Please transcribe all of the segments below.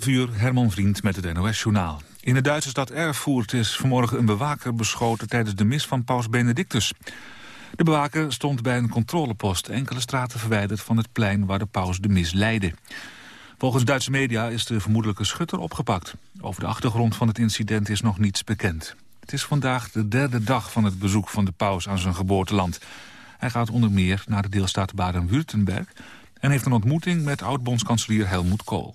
11 uur, Herman Vriend met het NOS-journaal. In de Duitse stad Erfurt is vanmorgen een bewaker beschoten tijdens de mis van paus Benedictus. De bewaker stond bij een controlepost enkele straten verwijderd van het plein waar de paus de mis leidde. Volgens Duitse media is de vermoedelijke schutter opgepakt. Over de achtergrond van het incident is nog niets bekend. Het is vandaag de derde dag van het bezoek van de paus aan zijn geboorteland. Hij gaat onder meer naar de deelstaat Baden-Württemberg... en heeft een ontmoeting met oud-bondskanselier Helmut Kool.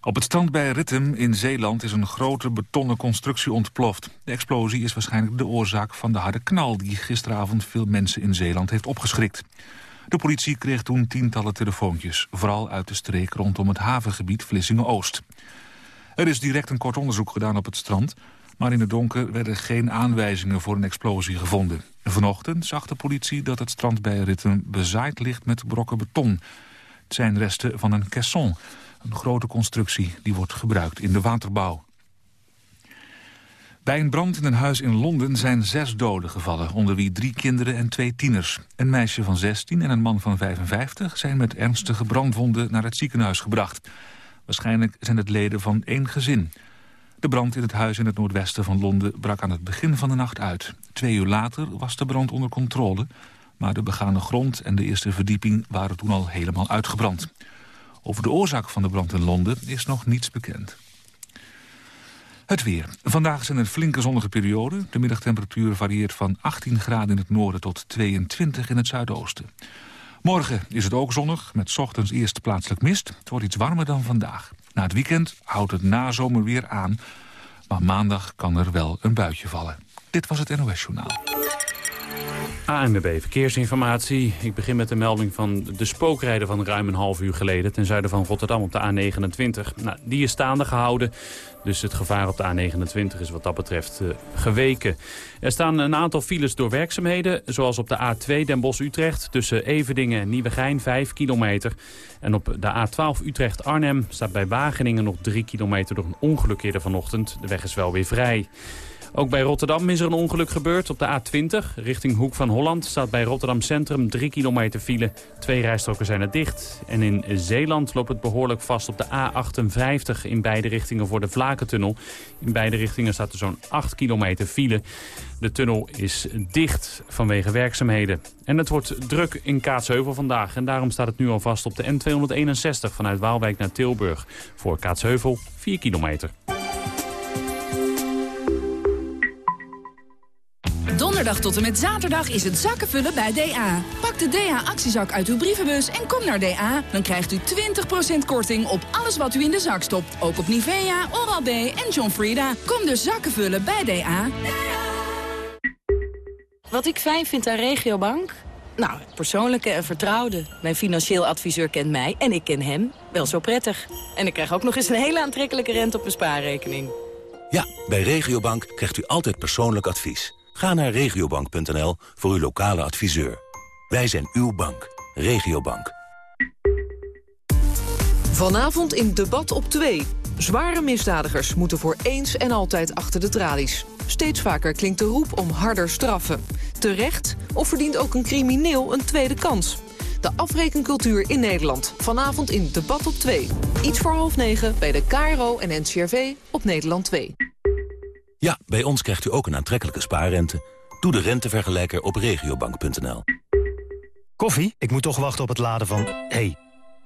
Op het strand bij Rittem in Zeeland is een grote betonnen constructie ontploft. De explosie is waarschijnlijk de oorzaak van de harde knal... die gisteravond veel mensen in Zeeland heeft opgeschrikt. De politie kreeg toen tientallen telefoontjes... vooral uit de streek rondom het havengebied Vlissingen-Oost. Er is direct een kort onderzoek gedaan op het strand... maar in het donker werden geen aanwijzingen voor een explosie gevonden. Vanochtend zag de politie dat het strand bij Rittem bezaaid ligt met brokken beton. Het zijn resten van een caisson een grote constructie die wordt gebruikt in de waterbouw. Bij een brand in een huis in Londen zijn zes doden gevallen... onder wie drie kinderen en twee tieners. Een meisje van 16 en een man van 55 zijn met ernstige brandwonden naar het ziekenhuis gebracht. Waarschijnlijk zijn het leden van één gezin. De brand in het huis in het noordwesten van Londen brak aan het begin van de nacht uit. Twee uur later was de brand onder controle... maar de begane grond en de eerste verdieping waren toen al helemaal uitgebrand. Over de oorzaak van de brand in Londen is nog niets bekend. Het weer. Vandaag zijn er flinke zonnige perioden. De middagtemperatuur varieert van 18 graden in het noorden tot 22 in het zuidoosten. Morgen is het ook zonnig, met ochtends eerst plaatselijk mist. Het wordt iets warmer dan vandaag. Na het weekend houdt het nazomer weer aan. Maar maandag kan er wel een buitje vallen. Dit was het NOS Journaal. ANWB Verkeersinformatie. Ik begin met de melding van de spookrijder van ruim een half uur geleden... ten zuiden van Rotterdam op de A29. Nou, die is staande gehouden, dus het gevaar op de A29 is wat dat betreft uh, geweken. Er staan een aantal files door werkzaamheden, zoals op de A2 Den Bosch-Utrecht... tussen Everdingen en Nieuwegein, 5 kilometer. En op de A12 Utrecht-Arnhem staat bij Wageningen nog 3 kilometer... door een ongeluk eerder vanochtend. De weg is wel weer vrij. Ook bij Rotterdam is er een ongeluk gebeurd. Op de A20 richting Hoek van Holland staat bij Rotterdam Centrum 3 kilometer file. Twee rijstroken zijn er dicht. En in Zeeland loopt het behoorlijk vast op de A58 in beide richtingen voor de Vlakentunnel. In beide richtingen staat er zo'n 8 kilometer file. De tunnel is dicht vanwege werkzaamheden. En het wordt druk in Kaatsheuvel vandaag. En daarom staat het nu al vast op de N261 vanuit Waalwijk naar Tilburg. Voor Kaatsheuvel 4 kilometer. Donderdag tot en met zaterdag is het zakkenvullen bij DA. Pak de DA-actiezak uit uw brievenbus en kom naar DA. Dan krijgt u 20% korting op alles wat u in de zak stopt. Ook op Nivea, Oral-B en John Frieda. Kom dus zakkenvullen bij DA. Wat ik fijn vind aan Regiobank? Nou, persoonlijke en vertrouwde. Mijn financieel adviseur kent mij en ik ken hem wel zo prettig. En ik krijg ook nog eens een hele aantrekkelijke rente op mijn spaarrekening. Ja, bij Regiobank krijgt u altijd persoonlijk advies. Ga naar regiobank.nl voor uw lokale adviseur. Wij zijn uw bank. Regiobank. Vanavond in Debat op 2. Zware misdadigers moeten voor eens en altijd achter de tralies. Steeds vaker klinkt de roep om harder straffen. Terecht of verdient ook een crimineel een tweede kans? De afrekencultuur in Nederland. Vanavond in Debat op 2. Iets voor half negen bij de KRO en NCRV op Nederland 2. Ja, bij ons krijgt u ook een aantrekkelijke spaarrente. Doe de rentevergelijker op regiobank.nl. Koffie? Ik moet toch wachten op het laden van... hey,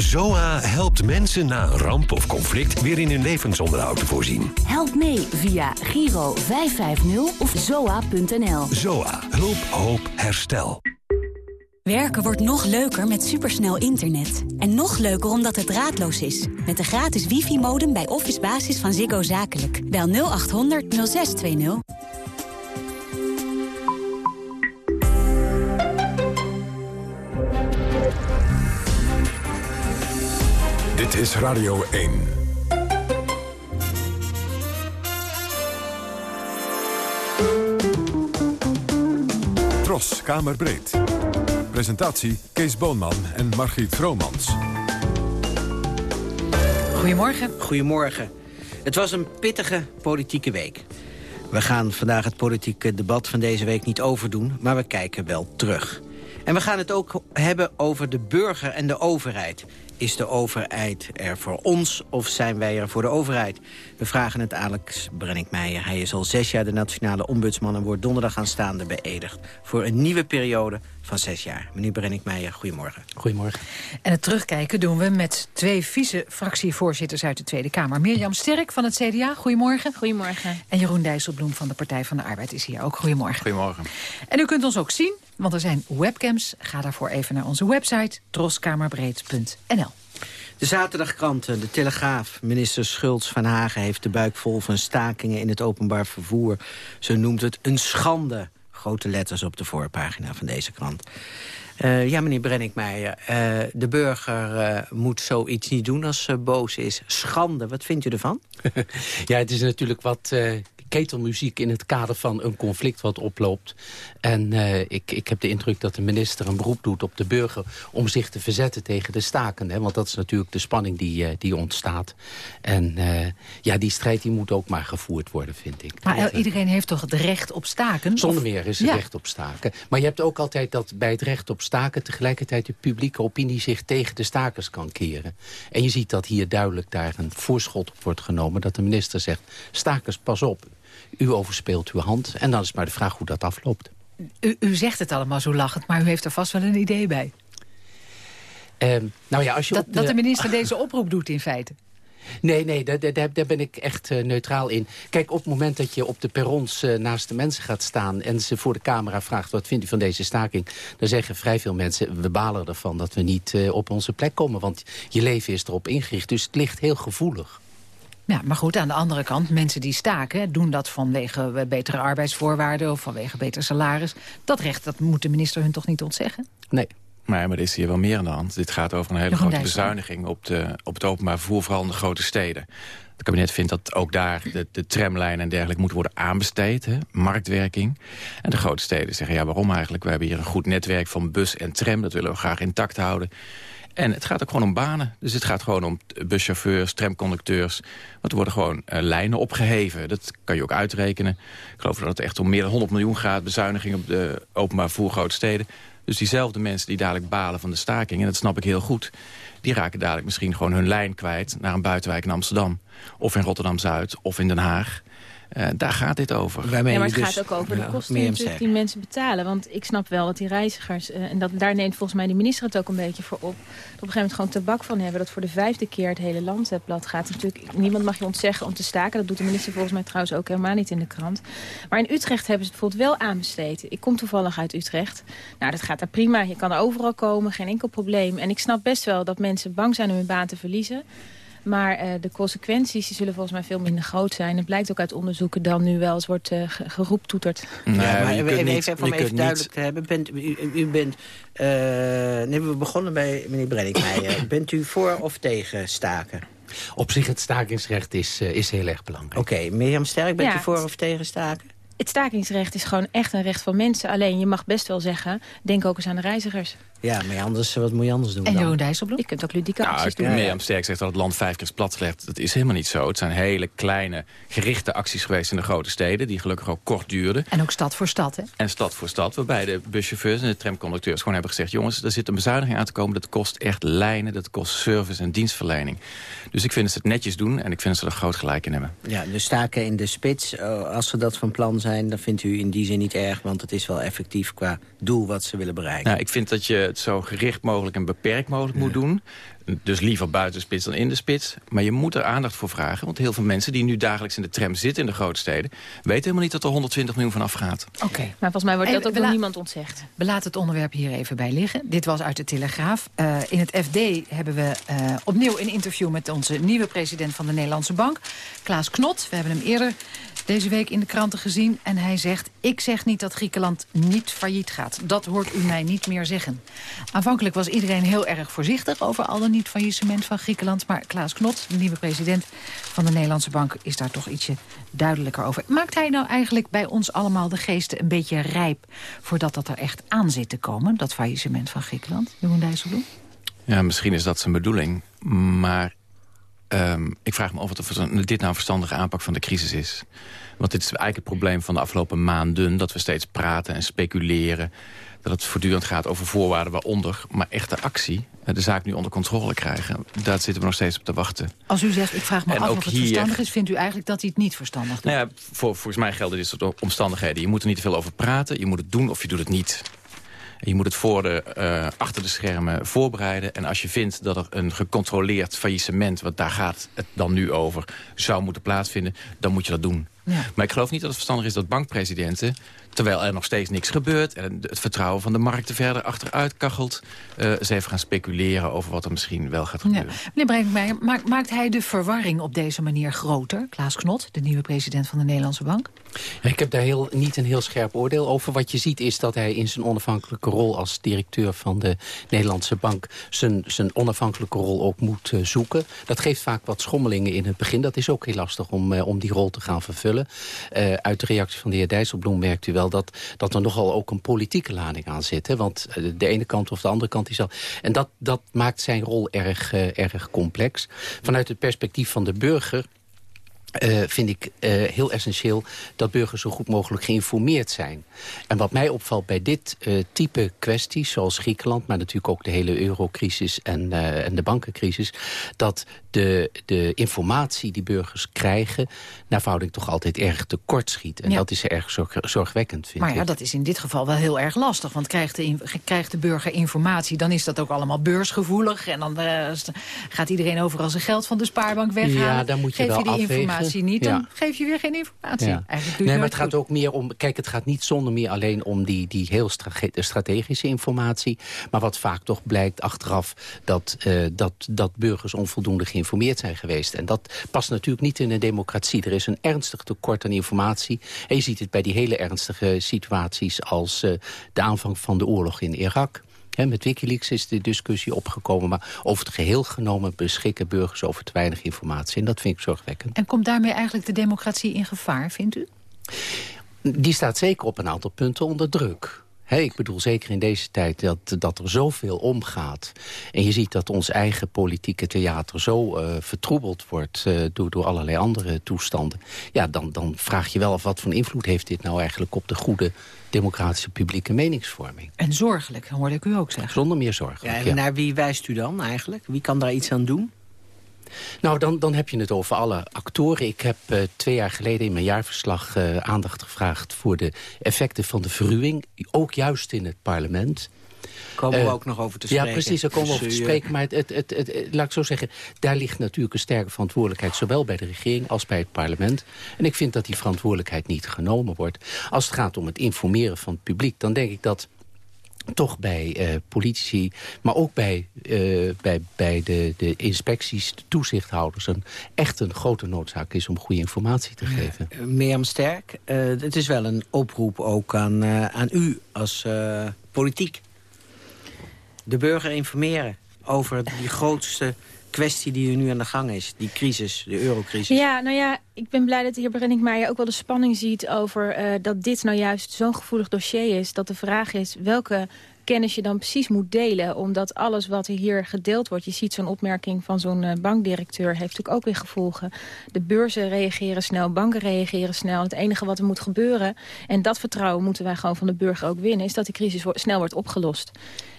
ZOA helpt mensen na een ramp of conflict weer in hun levensonderhoud te voorzien. Help mee via Giro 550 of zoa.nl. ZOA. Hulp, hoop, herstel. Werken wordt nog leuker met supersnel internet. En nog leuker omdat het draadloos is. Met de gratis wifi-modem bij Office Basis van Ziggo Zakelijk. Bel 0800 0620. Dit is Radio 1. Tros, Kamerbreed. Presentatie Kees Boonman en Margriet Vromans. Goedemorgen. Goedemorgen. Het was een pittige politieke week. We gaan vandaag het politieke debat van deze week niet overdoen... maar we kijken wel terug. En we gaan het ook hebben over de burger en de overheid. Is de overheid er voor ons of zijn wij er voor de overheid? We vragen het Alex Brenninkmeijer. Hij is al zes jaar de nationale ombudsman... en wordt donderdag aanstaande beëdigd voor een nieuwe periode van zes jaar. Meneer Brenninkmeijer, goedemorgen. Goedemorgen. En het terugkijken doen we met twee vice-fractievoorzitters uit de Tweede Kamer. Mirjam Sterk van het CDA, goedemorgen. Goedemorgen. En Jeroen Dijsselbloem van de Partij van de Arbeid is hier ook. Goedemorgen. Goedemorgen. En u kunt ons ook zien, want er zijn webcams. Ga daarvoor even naar onze website troskamerbreed.nl. De zaterdagkranten, de Telegraaf. Minister Schultz van Hagen heeft de buik vol van stakingen in het openbaar vervoer. Ze noemt het een schande. Grote letters op de voorpagina van deze krant. Uh, ja, meneer Brenninkmeijer, uh, de burger uh, moet zoiets niet doen als ze boos is. Schande, wat vindt u ervan? ja, het is natuurlijk wat ketelmuziek in het kader van een conflict wat oploopt. En uh, ik, ik heb de indruk dat de minister een beroep doet op de burger... om zich te verzetten tegen de staken. Hè? Want dat is natuurlijk de spanning die, uh, die ontstaat. En uh, ja, die strijd die moet ook maar gevoerd worden, vind ik. Maar iedereen heeft toch het recht op staken? Zonder meer is het ja. recht op staken. Maar je hebt ook altijd dat bij het recht op staken... tegelijkertijd de publieke opinie zich tegen de stakers kan keren. En je ziet dat hier duidelijk daar een voorschot op wordt genomen... dat de minister zegt, stakers, pas op, u overspeelt uw hand. En dan is maar de vraag hoe dat afloopt. U, u zegt het allemaal zo lachend, maar u heeft er vast wel een idee bij. Uh, nou ja, als je dat, de... dat de minister deze oproep doet in feite. Nee, nee, daar, daar, daar ben ik echt uh, neutraal in. Kijk, op het moment dat je op de perrons uh, naast de mensen gaat staan... en ze voor de camera vraagt, wat vindt u van deze staking... dan zeggen vrij veel mensen, we balen ervan dat we niet uh, op onze plek komen. Want je leven is erop ingericht, dus het ligt heel gevoelig. Ja, maar goed, aan de andere kant, mensen die staken... doen dat vanwege betere arbeidsvoorwaarden of vanwege beter salaris. Dat recht, dat moet de minister hun toch niet ontzeggen? Nee. Maar, maar er is hier wel meer aan de hand. Dit gaat over een hele grote bezuiniging op, de, op het openbaar vervoer, vooral in de grote steden. Het kabinet vindt dat ook daar de, de tramlijnen en dergelijke moeten worden aanbesteed. Hè? Marktwerking. En de grote steden zeggen, ja waarom eigenlijk? We hebben hier een goed netwerk van bus en tram. Dat willen we graag intact houden. En het gaat ook gewoon om banen. Dus het gaat gewoon om buschauffeurs, tramconducteurs. Want er worden gewoon uh, lijnen opgeheven. Dat kan je ook uitrekenen. Ik geloof dat het echt om meer dan 100 miljoen gaat. Bezuiniging op de openbaar vervoer grote steden. Dus diezelfde mensen die dadelijk balen van de staking... en dat snap ik heel goed... die raken dadelijk misschien gewoon hun lijn kwijt... naar een buitenwijk in Amsterdam. Of in Rotterdam-Zuid, of in Den Haag. Uh, daar gaat dit over. Ja, maar het dus, gaat ook over de kosten natuurlijk die mensen betalen. Want ik snap wel dat die reizigers... Uh, en dat, daar neemt volgens mij de minister het ook een beetje voor op... dat op een gegeven moment gewoon tabak van hebben... dat voor de vijfde keer het hele land het blad gaat. Natuurlijk, niemand mag je ontzeggen om te staken. Dat doet de minister volgens mij trouwens ook helemaal niet in de krant. Maar in Utrecht hebben ze het bijvoorbeeld wel aanbesteed. Ik kom toevallig uit Utrecht. Nou, dat gaat daar prima. Je kan er overal komen, geen enkel probleem. En ik snap best wel dat mensen bang zijn om hun baan te verliezen... Maar uh, de consequenties die zullen volgens mij veel minder groot zijn. Het blijkt ook uit onderzoeken dan nu wel eens wordt uh, geroeptoeterd. Nee, ja, maar even, niet, even, om even duidelijk niet. te hebben. Bent, u, u bent, uh, nee, we begonnen bij meneer Brenninkmeijer. bent u voor of tegen staken? Op zich het stakingsrecht is, is heel erg belangrijk. Oké, okay, Mirjam Sterk, bent ja, u voor of tegen staken? Het stakingsrecht is gewoon echt een recht van mensen. Alleen je mag best wel zeggen, denk ook eens aan de reizigers. Ja, maar anders, wat moet je anders doen En dan? Jeroen Dijsselbloem? Je kunt ook ludieke nou, acties doen. Mirjam Sterk zegt dat het land vijf keer is platgelegd. Dat is helemaal niet zo. Het zijn hele kleine, gerichte acties geweest in de grote steden... die gelukkig ook kort duurden. En ook stad voor stad, hè? En stad voor stad, waarbij de buschauffeurs en de tramconducteurs... gewoon hebben gezegd, jongens, er zit een bezuiniging aan te komen... dat kost echt lijnen, dat kost service en dienstverlening. Dus ik vind dat ze het netjes doen en ik vind dat ze er groot gelijk in hebben. Ja, dus staken in de spits, als ze dat van plan zijn... dan vindt u in die zin niet erg, want het is wel effectief qua doel wat ze willen bereiken. Nou, ik vind dat je het zo gericht mogelijk en beperkt mogelijk ja. moet doen. Dus liever buiten de spits dan in de spits. Maar je moet er aandacht voor vragen. Want heel veel mensen die nu dagelijks in de tram zitten in de grote steden... weten helemaal niet dat er 120 miljoen van afgaat. Oké. Okay. Maar volgens mij wordt dat ook door niemand ontzegd. We laten het onderwerp hier even bij liggen. Dit was uit de Telegraaf. Uh, in het FD hebben we uh, opnieuw een interview met onze nieuwe president van de Nederlandse Bank. Klaas Knot. We hebben hem eerder deze week in de kranten gezien. En hij zegt, ik zeg niet dat Griekenland niet failliet gaat. Dat hoort u mij niet meer zeggen. Aanvankelijk was iedereen heel erg voorzichtig over al de niet faillissement van Griekenland. Maar Klaas Knot, de nieuwe president van de Nederlandse Bank... is daar toch ietsje duidelijker over. Maakt hij nou eigenlijk bij ons allemaal de geesten een beetje rijp... voordat dat er echt aan zit te komen, dat faillissement van Griekenland? Jeroen Dijsselbloem? Ja, misschien is dat zijn bedoeling. Maar um, ik vraag me af of dit nou een verstandige aanpak van de crisis is. Want dit is eigenlijk het probleem van de afgelopen maanden... dat we steeds praten en speculeren. Dat het voortdurend gaat over voorwaarden waaronder. Maar echte actie, de zaak nu onder controle krijgen... daar zitten we nog steeds op te wachten. Als u zegt, ik vraag me en af of het hier, verstandig is... vindt u eigenlijk dat hij het niet verstandig doet? Nou ja, voor, volgens mij gelden dit soort omstandigheden. Je moet er niet te veel over praten. Je moet het doen of je doet het niet. Je moet het voor de, uh, achter de schermen voorbereiden. En als je vindt dat er een gecontroleerd faillissement... want daar gaat het dan nu over, zou moeten plaatsvinden... dan moet je dat doen. Ja. Maar ik geloof niet dat het verstandig is dat bankpresidenten Terwijl er nog steeds niks gebeurt en het vertrouwen van de markten verder achteruit kachelt. Uh, ze even gaan speculeren over wat er misschien wel gaat gebeuren. Ja. Meneer Brenkmeijer, maakt, maakt hij de verwarring op deze manier groter? Klaas Knot, de nieuwe president van de Nederlandse Bank? ik heb daar heel, niet een heel scherp oordeel over. Wat je ziet is dat hij in zijn onafhankelijke rol als directeur van de Nederlandse Bank zijn, zijn onafhankelijke rol ook moet uh, zoeken. Dat geeft vaak wat schommelingen in het begin. Dat is ook heel lastig om, uh, om die rol te gaan vervullen. Uh, uit de reactie van de heer Dijsselbloem merkt u wel dat, dat er nogal ook een politieke lading aan zit. Hè? Want de ene kant of de andere kant is al. En dat, dat maakt zijn rol erg, erg complex. Vanuit het perspectief van de burger uh, vind ik uh, heel essentieel dat burgers zo goed mogelijk geïnformeerd zijn. En wat mij opvalt bij dit uh, type kwesties, zoals Griekenland... maar natuurlijk ook de hele eurocrisis en, en de bankencrisis... dat de, de informatie die burgers krijgen... naar verhouding toch altijd erg tekort schiet. En dat is erg zorg, zorgwekkend, vind maar ja, ik. dat is in dit geval wel heel erg lastig. Want krijgt de, krijgt de burger informatie, dan is dat ook allemaal beursgevoelig. En dan gaat iedereen overal zijn geld van de spaarbank weghalen. Ja, dan moet je Geef wel je die afwegen. informatie niet, dan geef je weer geen informatie. Ja. nee, maar het gaat ook meer om... Kijk, het gaat niet zonder meer alleen om die, die heel strategische informatie. Maar wat vaak toch blijkt achteraf... dat, uh, dat, dat burgers onvoldoende geïnformeerd zijn geweest. En dat past natuurlijk niet in een democratie. Er is een ernstig tekort aan informatie. En je ziet het bij die hele ernstige situaties... als uh, de aanvang van de oorlog in Irak met Wikileaks is de discussie opgekomen. Maar over het geheel genomen beschikken burgers over te weinig informatie. En dat vind ik zorgwekkend. En komt daarmee eigenlijk de democratie in gevaar, vindt u? Die staat zeker op een aantal punten onder druk. He, ik bedoel, zeker in deze tijd dat, dat er zoveel omgaat. En je ziet dat ons eigen politieke theater zo uh, vertroebeld wordt... Uh, door, door allerlei andere toestanden. Ja, dan, dan vraag je wel af wat voor invloed heeft dit nou eigenlijk... op de goede democratische publieke meningsvorming. En zorgelijk, hoorde ik u ook zeggen. Zonder meer zorgelijk, ja, En naar wie wijst u dan eigenlijk? Wie kan daar iets aan doen? Nou, dan, dan heb je het over alle actoren. Ik heb uh, twee jaar geleden in mijn jaarverslag uh, aandacht gevraagd... voor de effecten van de verruwing, ook juist in het parlement... Komen we uh, ook nog over te spreken. Ja, precies, daar komen we over te spreken. Maar het, het, het, het, laat ik zo zeggen, daar ligt natuurlijk een sterke verantwoordelijkheid... zowel bij de regering als bij het parlement. En ik vind dat die verantwoordelijkheid niet genomen wordt. Als het gaat om het informeren van het publiek... dan denk ik dat toch bij uh, politici, maar ook bij, uh, bij, bij de, de inspecties, de toezichthouders... een echt een grote noodzaak is om goede informatie te geven. Uh, Mirjam Sterk, het is wel een oproep ook aan, aan u als politiek. De burger informeren over die grootste kwestie die er nu aan de gang is. Die crisis, de eurocrisis. Ja, nou ja, ik ben blij dat de heer Brenninkmeijer ook wel de spanning ziet... over uh, dat dit nou juist zo'n gevoelig dossier is. Dat de vraag is welke kennis je dan precies moet delen. Omdat alles wat er hier gedeeld wordt... je ziet zo'n opmerking van zo'n uh, bankdirecteur... heeft natuurlijk ook weer gevolgen. De beurzen reageren snel, banken reageren snel. Het enige wat er moet gebeuren... en dat vertrouwen moeten wij gewoon van de burger ook winnen... is dat die crisis snel wordt opgelost.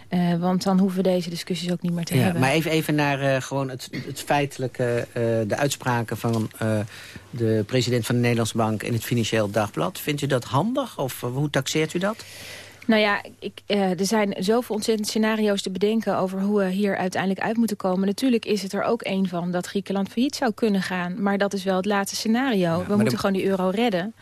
Uh, want dan hoeven we deze discussies ook niet meer te ja, hebben. Maar even, even naar uh, gewoon het, het feitelijke, uh, de uitspraken van de president van de Nederlandse Bank in het Financieel Dagblad. Vindt u dat handig of hoe taxeert u dat? Nou ja, ik, er zijn zoveel ontzettend scenario's te bedenken... over hoe we hier uiteindelijk uit moeten komen. Natuurlijk is het er ook een van dat Griekenland failliet zou kunnen gaan. Maar dat is wel het laatste scenario. Ja, we moeten de... gewoon die euro redden.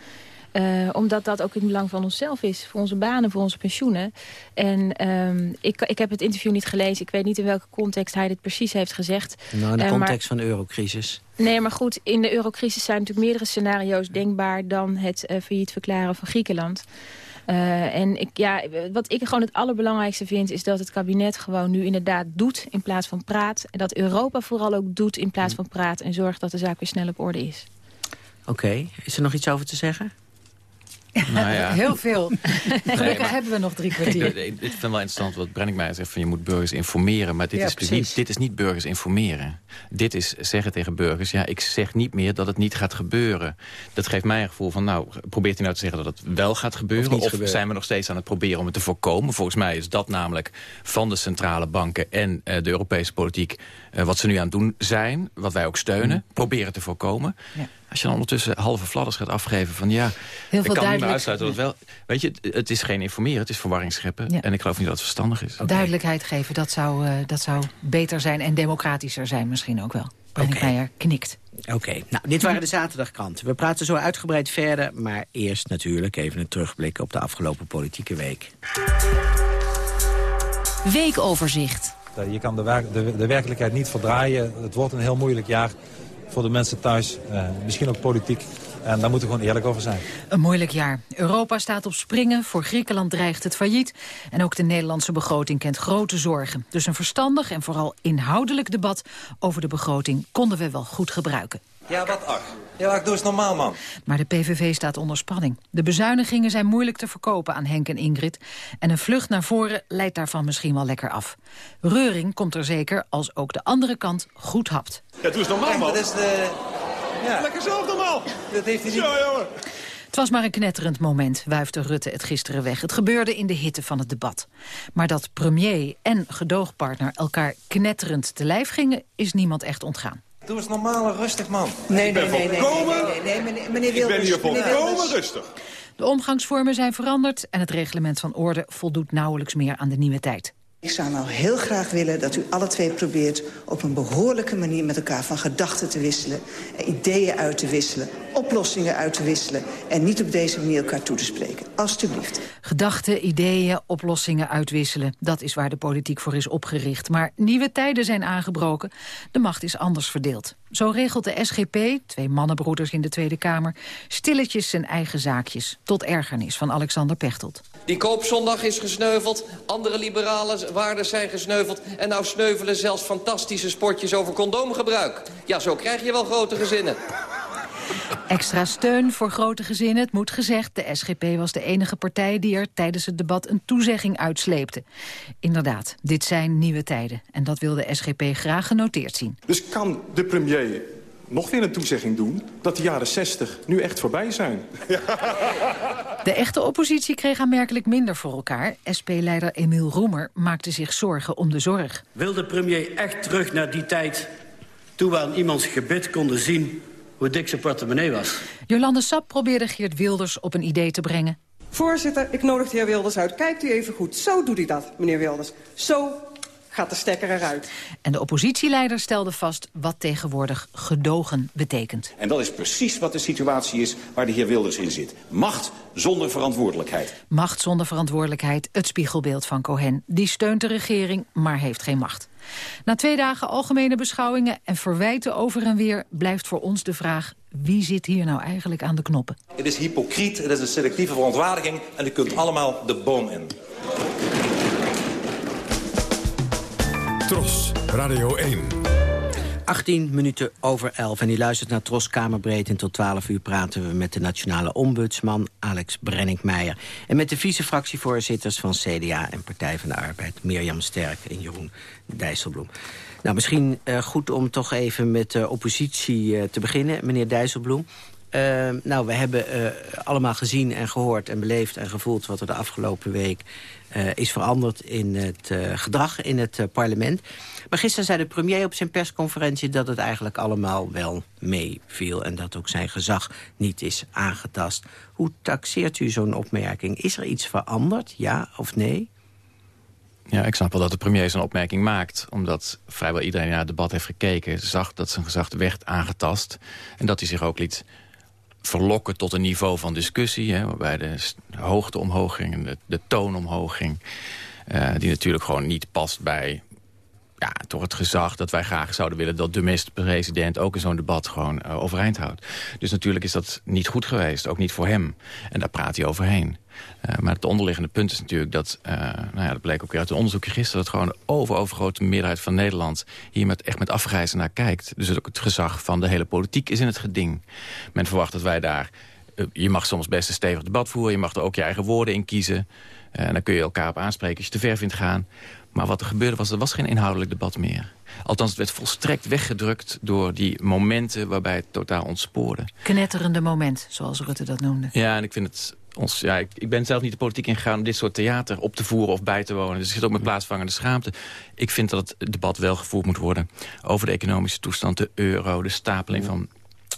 Uh, omdat dat ook in het belang van onszelf is. Voor onze banen, voor onze pensioenen. En um, ik, ik heb het interview niet gelezen. Ik weet niet in welke context hij dit precies heeft gezegd. Nou, in de uh, context maar, van de eurocrisis. Nee, maar goed, in de eurocrisis zijn natuurlijk meerdere scenario's denkbaar... dan het uh, failliet verklaren van Griekenland. Uh, en ik, ja, wat ik gewoon het allerbelangrijkste vind... is dat het kabinet gewoon nu inderdaad doet in plaats van praat. En dat Europa vooral ook doet in plaats van praat. En zorgt dat de zaak weer snel op orde is. Oké, is er nog iets over te zeggen? Nou ja. Heel veel. Gelukkig hebben we nog drie kwartier. Ik, vind wel interessant wat Brenninkmeijer zegt... van je moet burgers informeren. Maar dit, is niet, dit is niet burgers informeren. Dit is zeggen tegen burgers... ja, ik zeg niet meer dat het niet gaat gebeuren. Dat geeft mij een gevoel van... nou, probeert u nou te zeggen dat het wel gaat gebeuren? Of, of zijn we nog steeds aan het proberen om het te voorkomen? Volgens mij is dat namelijk van de centrale banken... en uh, de Europese politiek uh, wat ze nu aan het doen zijn. Wat wij ook steunen. Mm. Proberen te voorkomen. Ja. Als je dan ondertussen halve fladders gaat afgeven van ja, Heel veel ik kan niet meer uitsluiten dat het wel... Weet je, het, is geen informeren, het is verwarring scheppen. En ik geloof niet dat het verstandig is. Duidelijkheid geven, dat zou, uh, dat zou beter zijn en democratischer zijn misschien ook wel. Brennick okay. knikt. Oké, nou, dit waren de zaterdagkranten. We praten zo uitgebreid verder, maar eerst natuurlijk even een terugblik op de afgelopen politieke week. Weekoverzicht. Je kan de, de, de werkelijkheid niet verdraaien. Het wordt een heel moeilijk jaar voor de mensen thuis. Uh, misschien ook politiek. En daar moeten we gewoon eerlijk over zijn. Een moeilijk jaar. Europa staat op springen. Voor Griekenland dreigt het failliet. En ook de Nederlandse begroting kent grote zorgen. Dus een verstandig en vooral inhoudelijk debat over de begroting konden we wel goed gebruiken. Ja, wat ach. Ja, ach, doe eens normaal, man. Maar de PVV staat onder spanning. De bezuinigingen zijn moeilijk te verkopen aan Henk en Ingrid. En een vlucht naar voren leidt daarvan misschien wel lekker af. Reuring komt er zeker als ook de andere kant goed hapt. Ja, doe eens normaal, man. Dat is de... Ja. Lekker zelf normaal. Dat heeft hij niet... Zo, jongen. Het was maar een knetterend moment, wuifde Rutte het gisteren weg. Het gebeurde in de hitte van het debat. Maar dat premier en gedoogpartner elkaar knetterend te lijf gingen... is niemand echt ontgaan. Doe eens normaal en rustig, man. Nee, nee, nee, nee, nee, nee, meneer, meneer Wilders. Ik ben hier volkomen rustig. De omgangsvormen zijn veranderd en het reglement van orde voldoet nauwelijks meer aan de nieuwe tijd. Ik zou nou heel graag willen dat u alle twee probeert... op een behoorlijke manier met elkaar van gedachten te wisselen... ideeën uit te wisselen, oplossingen uit te wisselen... en niet op deze manier elkaar toe te spreken. Alsjeblieft. Gedachten, ideeën, oplossingen uitwisselen. Dat is waar de politiek voor is opgericht. Maar nieuwe tijden zijn aangebroken. De macht is anders verdeeld. Zo regelt de SGP, twee mannenbroeders in de Tweede Kamer... stilletjes zijn eigen zaakjes, tot ergernis van Alexander Pechtold. Die koopzondag is gesneuveld, andere liberale waarden zijn gesneuveld... en nou sneuvelen zelfs fantastische sportjes over condoomgebruik. Ja, zo krijg je wel grote gezinnen. Extra steun voor grote gezinnen, het moet gezegd. De SGP was de enige partij die er tijdens het debat een toezegging uitsleepte. Inderdaad, dit zijn nieuwe tijden. En dat wil de SGP graag genoteerd zien. Dus kan de premier nog weer een toezegging doen dat de jaren 60 nu echt voorbij zijn. De echte oppositie kreeg aanmerkelijk minder voor elkaar. SP-leider Emiel Roemer maakte zich zorgen om de zorg. Wil de premier echt terug naar die tijd... toen we aan iemands gebed konden zien hoe dik zijn portemonnee was? Jolande Sap probeerde Geert Wilders op een idee te brengen. Voorzitter, ik nodig de heer Wilders uit. Kijkt u even goed. Zo doet hij dat, meneer Wilders. Zo gaat de stekker eruit. En de oppositieleider stelde vast wat tegenwoordig gedogen betekent. En dat is precies wat de situatie is waar de heer Wilders in zit. Macht zonder verantwoordelijkheid. Macht zonder verantwoordelijkheid, het spiegelbeeld van Cohen. Die steunt de regering, maar heeft geen macht. Na twee dagen algemene beschouwingen en verwijten over en weer... blijft voor ons de vraag, wie zit hier nou eigenlijk aan de knoppen? Het is hypocriet, het is een selectieve verontwaardiging... en u kunt allemaal de boom in. Tros, Radio 1. 18 minuten over 11 en u luistert naar Tros Kamerbreed... en tot 12 uur praten we met de nationale ombudsman Alex Brenninkmeijer... en met de vice-fractievoorzitters van CDA en Partij van de Arbeid... Mirjam Sterk en Jeroen Dijsselbloem. Nou, misschien uh, goed om toch even met de oppositie uh, te beginnen, meneer Dijsselbloem. Uh, nou, we hebben allemaal gezien en gehoord en beleefd en gevoeld... wat er de afgelopen week is veranderd in het gedrag in het parlement. Maar gisteren zei de premier op zijn persconferentie... dat het eigenlijk allemaal wel meeviel... en dat ook zijn gezag niet is aangetast. Hoe taxeert u zo'n opmerking? Is er iets veranderd, ja of nee? Ja, ik snap wel dat de premier zo'n opmerking maakt. Omdat vrijwel iedereen naar het debat heeft gekeken... zag dat zijn gezag werd aangetast. En dat hij zich ook liet verlokken tot een niveau van discussie... Hè, waarbij de hoogte omhoog ging en de, de toon omhoog ging... Uh, die natuurlijk gewoon niet past bij ja, toch het gezag dat wij graag zouden willen... dat de minister-president ook in zo'n debat gewoon uh, overeind houdt. Dus natuurlijk is dat niet goed geweest, ook niet voor hem. En daar praat hij overheen. Uh, maar het onderliggende punt is natuurlijk dat... Uh, nou ja, dat bleek ook weer uit een onderzoekje gisteren... dat gewoon de over overgrote meerderheid van Nederland... hier met, echt met afgrijzen naar kijkt. Dus ook het gezag van de hele politiek is in het geding. Men verwacht dat wij daar... je mag soms best een stevig debat voeren. Je mag er ook je eigen woorden in kiezen. en dan kun je elkaar op aanspreken als je te ver vindt gaan. Maar wat er gebeurde was, er was geen inhoudelijk debat meer. Althans, het werd volstrekt weggedrukt door die momenten waarbij het totaal ontspoorde. Knetterende moment, zoals Rutte dat noemde. Ja, en ik vind het... Ons, ja, ik, ik ben zelf niet de politiek ingegaan om dit soort theater op te voeren of bij te wonen. Dus ik zit ook met plaatsvangende schaamte. Ik vind dat het debat wel gevoerd moet worden over de economische toestand, de euro, de stapeling van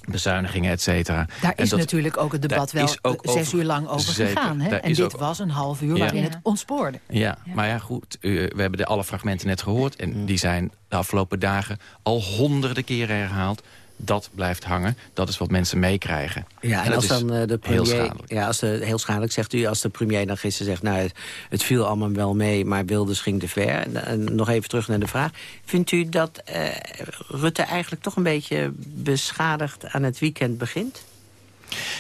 bezuinigingen, et cetera. Daar is natuurlijk ook het debat wel zes uur lang over gegaan. Hè? En dit was een half uur waarin het ontspoorde. Ja, maar ja, goed. we hebben de alle fragmenten net gehoord. En die zijn de afgelopen dagen al honderden keren herhaald dat blijft hangen. Dat is wat mensen meekrijgen. Ja, en, als dan uh, de premier, heel schadelijk. Ja, als de, heel schadelijk zegt u, als de premier dan gisteren zegt... nou, het, viel allemaal wel mee, maar Wilders ging te ver. En, nog even terug naar de vraag. Vindt u dat uh, Rutte eigenlijk toch een beetje beschadigd aan het weekend begint?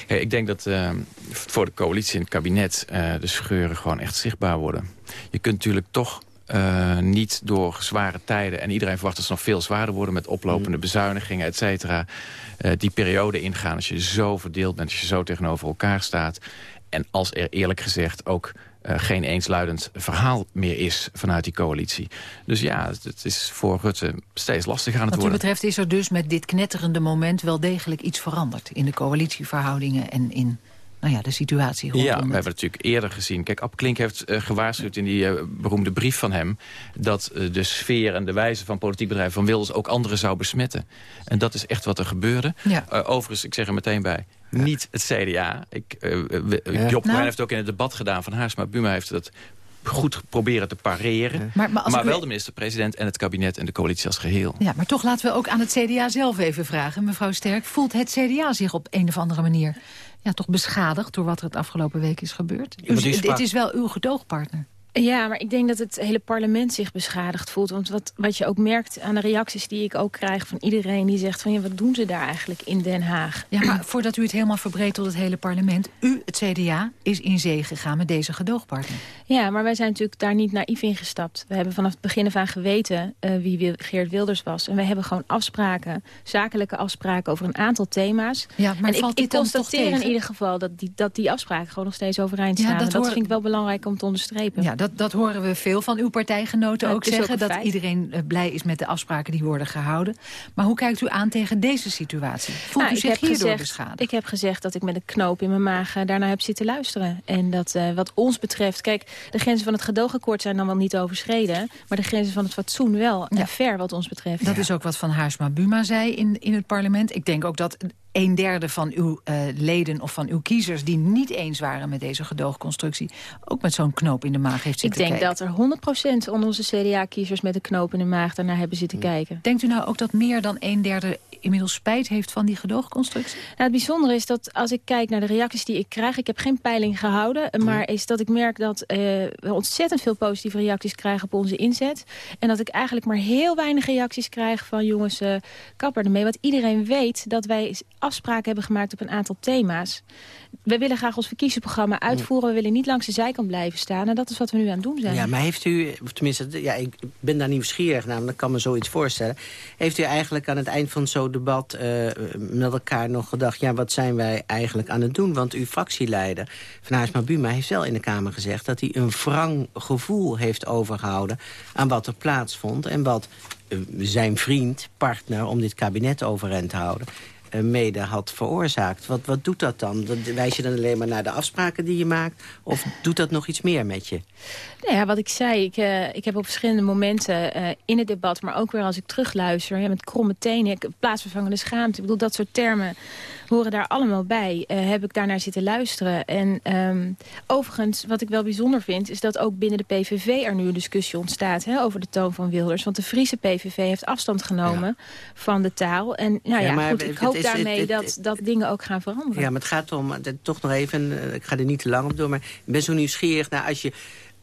Ik denk dat uh, voor de coalitie en het kabinet de scheuren gewoon echt zichtbaar worden. Je kunt natuurlijk toch uh, niet door zware tijden... en iedereen verwacht dat ze nog veel zwaarder worden... met oplopende mm. bezuinigingen, et cetera... Uh, die periode ingaan als je zo verdeeld bent... als je zo tegenover elkaar staat... en als er eerlijk gezegd ook uh, geen eensluidend verhaal meer is vanuit die coalitie. Dus ja, het is voor Rutte steeds lastiger aan het worden. Wat u betreft is er dus met dit knetterende moment... wel degelijk iets veranderd in de coalitieverhoudingen en in nou ja, de situatie rondom Ja, we hebben natuurlijk eerder gezien. Kijk, Ab Klink heeft uh, gewaarschuwd in die uh, beroemde brief van hem... dat uh, de sfeer en de wijze van politiek bedrijven van Wilders ook anderen zou besmetten. En dat is echt wat er gebeurde. Ja. overigens, ik zeg er meteen bij, niet het CDA. Ik. Job nou. heeft ook in het debat gedaan van Haarsma Buma heeft dat goed proberen te pareren. Maar, maar, maar wel de minister-president en het kabinet en de coalitie als geheel. Ja, maar toch laten we ook aan het CDA zelf even vragen. Mevrouw Sterk, voelt het CDA zich op een of andere manier ja, toch beschadigd door wat er het afgelopen week is gebeurd? dit is wel uw gedoogpartner. Ja, maar ik denk dat het hele parlement zich beschadigd voelt. Want wat, wat je ook merkt aan de reacties die ik ook krijg van iedereen... die zegt van, ja, wat doen ze daar eigenlijk in Den Haag? Ja, maar voordat u het helemaal verbreedt tot het hele parlement... u, het CDA, is in zee gegaan met deze gedoogpartner. Ja, maar wij zijn natuurlijk daar niet naïef in gestapt. We hebben vanaf het begin af aan geweten uh, wie Geert Wilders was. En we hebben gewoon afspraken, zakelijke afspraken over een aantal thema's. Ja, maar en ik, ik constateer in ieder geval dat die, dat die afspraken gewoon nog steeds overeind staan. Ja, dat, dat vind ik wel belangrijk om te onderstrepen. Ja, dat, dat horen we veel van uw partijgenoten ook zeggen. dat iedereen eh, blij is met de afspraken die worden gehouden. Maar hoe kijkt u aan tegen deze situatie? Voelt nou, u zich hierdoor gezegd, beschadigd? Ik heb gezegd dat ik met een knoop in mijn maag uh, daarna heb zitten luisteren. En dat uh, wat ons betreft... Kijk, de grenzen van het gedoogakkoord zijn dan wel niet overschreden. Maar de grenzen van het fatsoen wel. Ja. ver wat ons betreft. Dat is ook wat Van Haarsma Buma zei in, in het parlement. Ik denk ook dat een derde van uw uh, leden of van uw kiezers... die niet eens waren met deze gedoogconstructie... ook met zo'n knoop in de maag heeft zitten kijken. Ik denk dat er 100% onder onze CDA-kiezers... met een knoop in de maag daarnaar hebben zitten kijken. Denkt u nou ook dat meer dan een derde inmiddels spijt heeft van die gedoogconstructie? Nou, het bijzondere is dat als ik kijk naar de reacties die ik krijg... ik heb geen peiling gehouden, maar is dat ik merk dat uh, we ontzettend veel positieve reacties krijgen op onze inzet. En dat ik eigenlijk maar heel weinig reacties krijg van jongens, uh, kapper ermee. Want iedereen weet dat wij afspraken hebben gemaakt op een aantal thema's. We willen graag ons verkiezingsprogramma uitvoeren. We willen niet langs de zijkant blijven staan. En dat is wat we nu aan het doen zijn. Ja, maar heeft u, tenminste, ja, ik ben daar nieuwsgierig naar, ik kan me zoiets voorstellen. Heeft u eigenlijk aan het eind van zo'n debat uh, met elkaar nog gedacht... ja, wat zijn wij eigenlijk aan het doen? Want uw fractieleider, Van Haarsma Buma, heeft wel in de Kamer gezegd... dat hij een wrang gevoel heeft overgehouden aan wat er plaatsvond... en wat uh, zijn vriend, partner, om dit kabinet overeind te houden eh, mede had veroorzaakt. Wat, wat doet dat dan? Wijs je dan alleen maar naar de afspraken die je maakt? Of doet dat nog iets meer met je? Nou ja, wat ik zei, ik, uh, ik heb op verschillende momenten uh, in het debat... maar ook weer als ik terugluister, ja, met kromme tenen... Plaatsvervangende schaamte, ik bedoel, dat soort termen horen daar allemaal bij. Uh, heb ik daarnaar zitten luisteren. En um, overigens, wat ik wel bijzonder vind... is dat ook binnen de PVV er nu een discussie ontstaat... Hè, over de toon van Wilders. Want de Friese PVV heeft afstand genomen ja. van de taal. En nou ja, ja goed, ik hoop is, daarmee het, het, dat, dat dingen ook gaan veranderen. Ja, maar het gaat om, toch nog even... ik ga er niet te lang op door, maar ik ben zo nieuwsgierig naar als je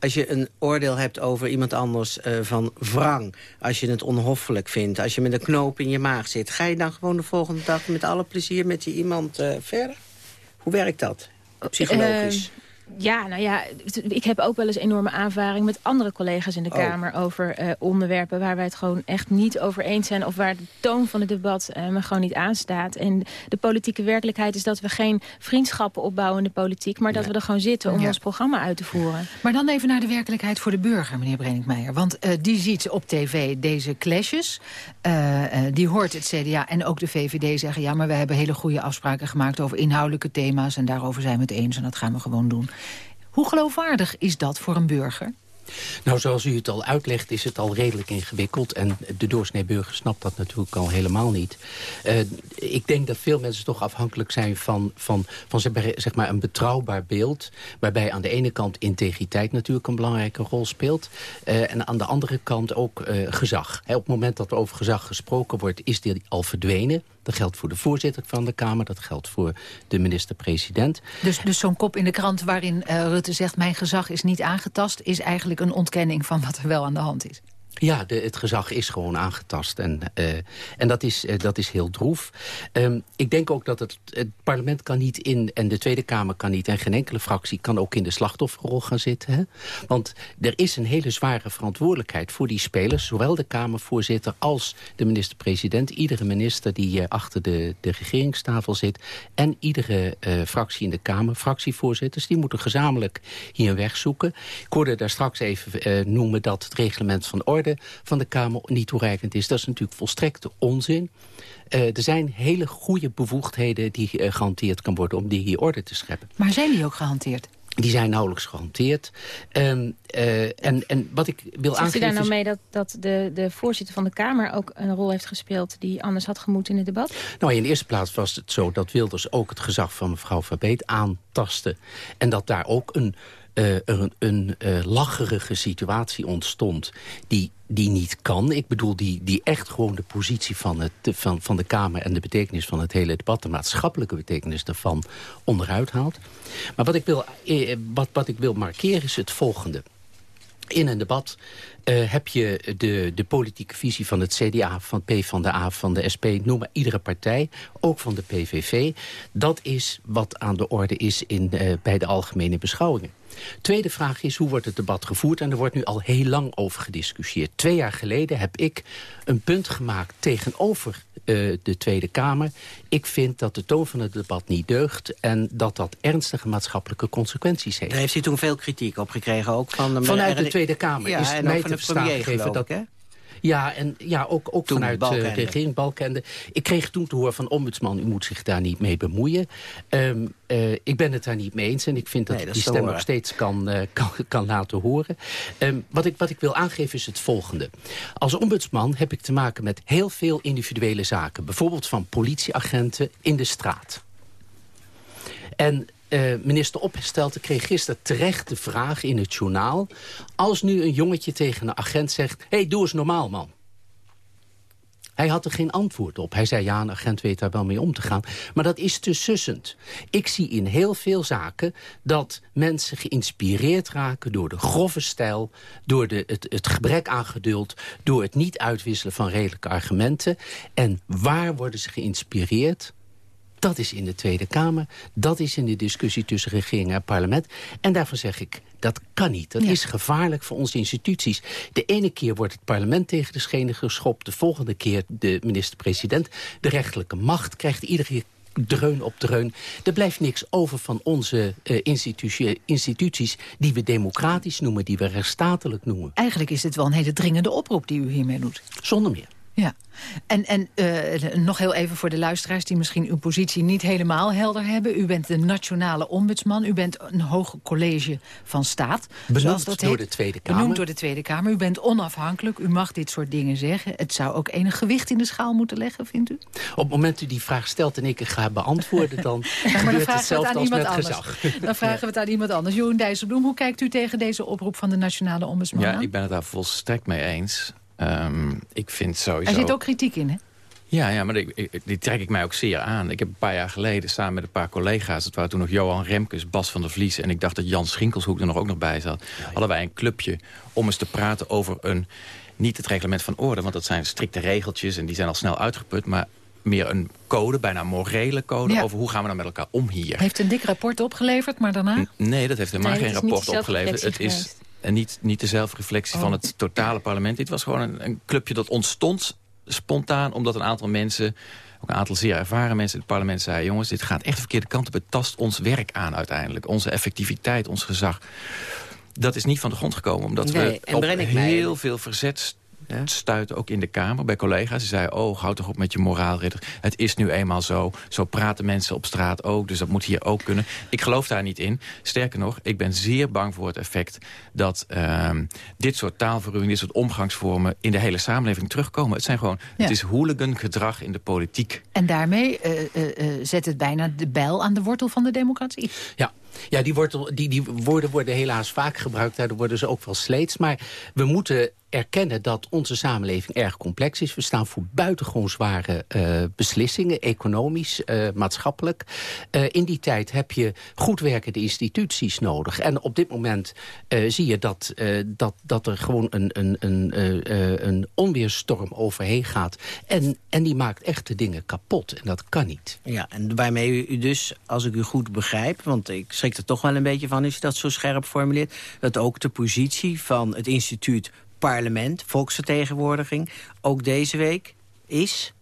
als je een oordeel hebt over iemand anders uh, van wrang... als je het onhoffelijk vindt, als je met een knoop in je maag zit... ga je dan gewoon de volgende dag met alle plezier met die iemand uh, verder? Hoe werkt dat, psychologisch? Ja, nou ja, ik heb ook wel eens enorme aanvaring met andere collega's in de oh. Kamer... over uh, onderwerpen waar wij het gewoon echt niet over eens zijn... of waar de toon van het debat uh, me gewoon niet aanstaat. En de politieke werkelijkheid is dat we geen vriendschappen opbouwen in de politiek... maar dat we er gewoon zitten om ons programma uit te voeren. Maar dan even naar de werkelijkheid voor de burger, meneer Brenningmeijer. Want uh, die ziet op tv deze clashes. die hoort het CDA en ook de VVD zeggen... ja, maar we hebben hele goede afspraken gemaakt over inhoudelijke thema's... en daarover zijn we het eens en dat gaan we gewoon doen. Hoe geloofwaardig is dat voor een burger? Nou, zoals u het al uitlegt, is het al redelijk ingewikkeld. En de doorsnee burger snapt dat natuurlijk al helemaal niet. Uh, ik denk dat veel mensen toch afhankelijk zijn van, van, van zeg maar een betrouwbaar beeld. Waarbij aan de ene kant integriteit natuurlijk een belangrijke rol speelt. Uh, en aan de andere kant ook uh, gezag. Op het moment dat er over gezag gesproken wordt, is dit al verdwenen. Dat geldt voor de voorzitter van de Kamer, dat geldt voor de minister-president. Dus, dus zo'n kop in de krant waarin uh, Rutte zegt... mijn gezag is niet aangetast, is eigenlijk een ontkenning van wat er wel aan de hand is. Ja, de, het gezag is gewoon aangetast. En, uh, en dat, is, uh, dat is heel droef. Um, ik denk ook dat het, het parlement kan niet in... en de Tweede Kamer kan niet... en geen enkele fractie kan ook in de slachtofferrol gaan zitten. Hè? Want er is een hele zware verantwoordelijkheid voor die spelers. Zowel de Kamervoorzitter als de minister-president. Iedere minister die uh, achter de, de regeringstafel zit. En iedere fractie in de Kamer, fractievoorzitters... die moeten gezamenlijk hier een weg zoeken. Ik hoorde daar straks even noemen dat het reglement van orde van de Kamer niet toereikend is. Dat is natuurlijk volstrekte onzin. Uh, er zijn hele goede bevoegdheden die uh, gehanteerd kan worden... om die hier orde te scheppen. Maar zijn die ook gehanteerd? Die zijn nauwelijks gehanteerd. Um, uh, en, en wat ik wil Zegt aangeven... Zegt u daar nou mee dat, dat de, de voorzitter van de Kamer ook een rol heeft gespeeld... die anders had gemoet in het debat? Nou, in de eerste plaats was het zo dat Wilders ook het gezag van mevrouw Verbeet aantastte. En dat daar ook een uh, een, een uh, lacherige situatie ontstond die, die niet kan. Ik bedoel, die, die echt gewoon de positie van, het, van, van de Kamer... en de betekenis van het hele debat, de maatschappelijke betekenis daarvan, onderuit haalt. Maar wat ik wil, eh, wat, wat ik wil markeren is het volgende. In een debat uh, heb je de, de politieke visie van het CDA, van P van de A, van de SP, noem maar iedere partij, ook van de PVV. Dat is wat aan de orde is in, uh, bij de algemene beschouwingen. Tweede vraag is, hoe wordt het debat gevoerd? En er wordt nu al heel lang over gediscussieerd. Twee jaar geleden heb ik een punt gemaakt tegenover uh, de Tweede Kamer. Ik vind dat de toon van het debat niet deugt... en dat dat ernstige maatschappelijke consequenties heeft. Daar heeft u toen veel kritiek op gekregen, ook van de... Vanuit de Tweede Kamer ja, is mij verstaan gegeven dat... hè? Ja, en ja, ook, ook vanuit de uh, regering Balkende. Ik kreeg toen te horen van ombudsman, u moet zich daar niet mee bemoeien. Um, uh, ik ben het daar niet mee eens en ik vind dat, nee, dat die stem nog steeds kan, uh, kan, kan laten horen. Um, wat, ik, wat ik wil aangeven is het volgende. Als ombudsman heb ik te maken met heel veel individuele zaken. Bijvoorbeeld van politieagenten in de straat. En uh, minister Opstelten kreeg gisteren terecht de vraag in het journaal... als nu een jongetje tegen een agent zegt... hey, doe eens normaal, man. Hij had er geen antwoord op. Hij zei, ja, een agent weet daar wel mee om te gaan. Maar dat is te sussend. Ik zie in heel veel zaken dat mensen geïnspireerd raken... door de grove stijl, door de, het, het gebrek aan geduld... door het niet uitwisselen van redelijke argumenten. En waar worden ze geïnspireerd? Dat is in de Tweede Kamer. Dat is in de discussie tussen regering en parlement. En daarvan zeg ik, dat kan niet. Dat is gevaarlijk voor onze instituties. De ene keer wordt het parlement tegen de schenen geschopt. De volgende keer de minister-president. De rechterlijke macht krijgt iedere keer dreun op dreun. Er blijft niks over van onze uh, instituties die we democratisch noemen, die we rechtsstatelijk noemen. Eigenlijk is het wel een hele dringende oproep die u hiermee doet. Zonder meer. Ja, en, en uh, nog heel even voor de luisteraars... die misschien uw positie niet helemaal helder hebben. U bent de nationale ombudsman. U bent een hoog college van staat. Benoemd dat door de Tweede Kamer. Benoemd door de Tweede Kamer. U bent onafhankelijk. U mag dit soort dingen zeggen. Het zou ook enig gewicht in de schaal moeten leggen, vindt u? Op het moment u die vraag stelt en ik het ga beantwoorden... dan ja, gebeurt het hetzelfde als met anders. gezag. Dan vragen we het aan iemand anders. Jeroen Dijsselbloem, hoe kijkt u tegen deze oproep van de nationale ombudsman Ja, ik ben het daar volstrekt mee eens... Um, ik vind sowieso... Er zit ook kritiek in, hè? Ja, ja maar die, die, trek ik mij ook zeer aan. Ik heb een paar jaar geleden samen met een paar collega's... het waren toen nog Johan Remkes, Bas van der Vlies... en ik dacht dat Jan Schinkelshoek er nog ook nog bij zat... hadden wij een clubje om eens te praten over een... niet het reglement van orde, want dat zijn strikte regeltjes... en die zijn al snel uitgeput, maar meer een code, bijna een morele code... over hoe gaan we nou met elkaar om hier. Heeft een dik rapport opgeleverd, maar daarna? nee, dat heeft helemaal geen rapport opgeleverd. Het is en niet, niet de zelfreflectie van oh. het totale parlement. Dit was gewoon een, een, clubje dat ontstond spontaan... omdat een aantal mensen, ook een aantal zeer ervaren mensen in het parlement zeiden... jongens, dit gaat echt de verkeerde kant op. Het tast ons werk aan uiteindelijk. Onze effectiviteit, ons gezag. Dat is niet van de grond gekomen, omdat we op heel veel verzet stuiten ook in de Kamer bij collega's. Ze zeiden, oh, houd toch op met je moraalridder. Het is nu eenmaal zo. Zo praten mensen op straat ook, dus dat moet hier ook kunnen. Ik geloof daar niet in. Sterker nog, ik ben zeer bang voor het effect... dat uh, dit soort taalverruwing, dit soort omgangsvormen... in de hele samenleving terugkomen. Het, zijn gewoon, het is hooligan gedrag in de politiek. En daarmee uh, uh, zet het bijna de bijl aan de wortel van de democratie. Ja, ja, die, die, die woorden worden helaas vaak gebruikt. Daardoor worden ze ook wel sleets. Maar we moeten erkennen dat onze samenleving erg complex is. We staan voor buitengewoon zware uh, beslissingen, economisch, uh, maatschappelijk. Uh, in die tijd heb je goed werkende instituties nodig. En op dit moment zie je dat, dat, dat er gewoon een, een, een, een onweerstorm overheen gaat. En, en die maakt echt de dingen kapot. En dat kan niet. Ja, en waarmee u dus, als ik u goed begrijp... want ik schrik er toch wel een beetje van, is dat zo scherp formuleert... dat ook de positie van het instituut parlement, volksvertegenwoordiging, ook deze week is...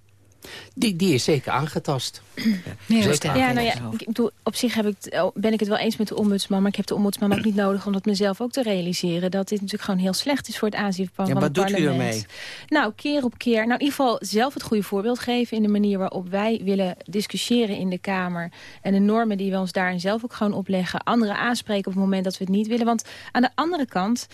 Die, die is zeker aangetast. Ja, ja, nou ja, ik op zich heb ik, oh, ben ik het wel eens met de ombudsman... maar ik heb de ombudsman ook niet nodig om dat mezelf ook te realiseren... dat dit natuurlijk gewoon heel slecht is voor het aanzien van, ja, het parlement. wat doet u ermee? Nou, keer op keer. Nou, in ieder geval zelf het goede voorbeeld geven... in de manier waarop wij willen discussiëren in de Kamer... en de normen die we ons daarin zelf ook gewoon opleggen... anderen aanspreken op het moment dat we het niet willen. Want aan de andere kant...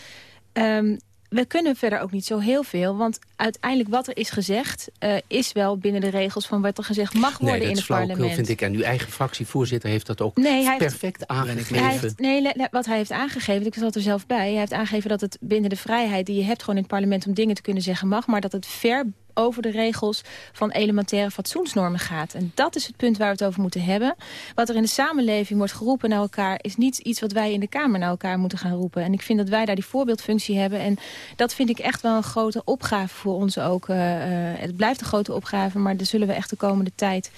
Um, we kunnen verder ook niet zo heel veel. Want uiteindelijk wat er is gezegd... Uh, is wel binnen de regels van wat er gezegd mag worden in het parlement. Nee, vind ik. En uw eigen fractievoorzitter heeft dat ook nee, perfect aangegeven. Hij heeft, nee, wat hij heeft aangegeven, ik zat er zelf bij... hij heeft aangegeven dat het binnen de vrijheid die je hebt... gewoon in het parlement om dingen te kunnen zeggen mag... maar dat het ver over de regels van elementaire fatsoensnormen gaat. En dat is het punt waar we het over moeten hebben. Wat er in de samenleving wordt geroepen naar elkaar... is niet iets wat wij in de Kamer naar elkaar moeten gaan roepen. En ik vind dat wij daar die voorbeeldfunctie hebben. En dat vind ik echt wel een grote opgave voor ons ook. Uh, het blijft een grote opgave, maar daar zullen we echt de komende tijd...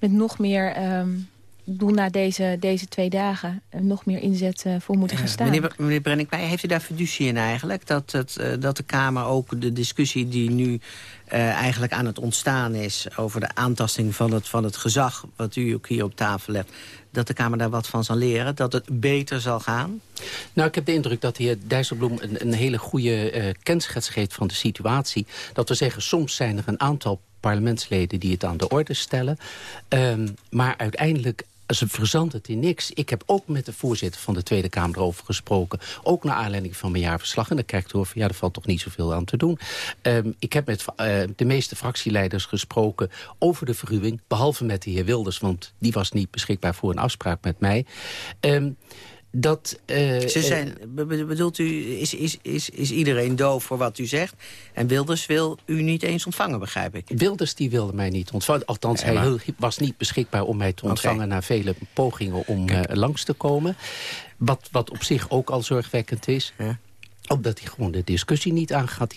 met nog meer... Um, doen na deze, deze twee dagen nog meer inzet uh, voor moeten gaan staan. meneer, meneer Brennick, heeft u daar fiducie in eigenlijk? Dat, het, uh, dat de Kamer ook de discussie die nu uh, eigenlijk aan het ontstaan is... over de aantasting van het, van het gezag, wat u ook hier op tafel hebt... dat de Kamer daar wat van zal leren, dat het beter zal gaan? Nou, ik heb de indruk dat de heer Dijsselbloem een, een hele goede uh, kenschets geeft van de situatie. Dat we zeggen, soms zijn er een aantal parlementsleden die het aan de orde stellen. Um, maar uiteindelijk ze verzandt het in niks. Ik heb ook met de voorzitter van de Tweede Kamer erover gesproken. Ook naar aanleiding van mijn jaarverslag. En dan krijg ik door van ja, er valt toch niet zoveel aan te doen. Um, ik heb met uh, de meeste fractieleiders gesproken over de verruwing. Behalve met de heer Wilders, want die was niet beschikbaar voor een afspraak met mij. Um, dat, uh, Ze zijn, bedoelt u, is, is, is, is iedereen doof voor wat u zegt? En Wilders wil u niet eens ontvangen, begrijp ik? Wilders die wilde mij niet ontvangen. Althans, hij was niet beschikbaar om mij te ontvangen... na vele pogingen om uh, langs te komen. Wat, wat op zich ook al zorgwekkend is. Ja omdat die gewoon de discussie niet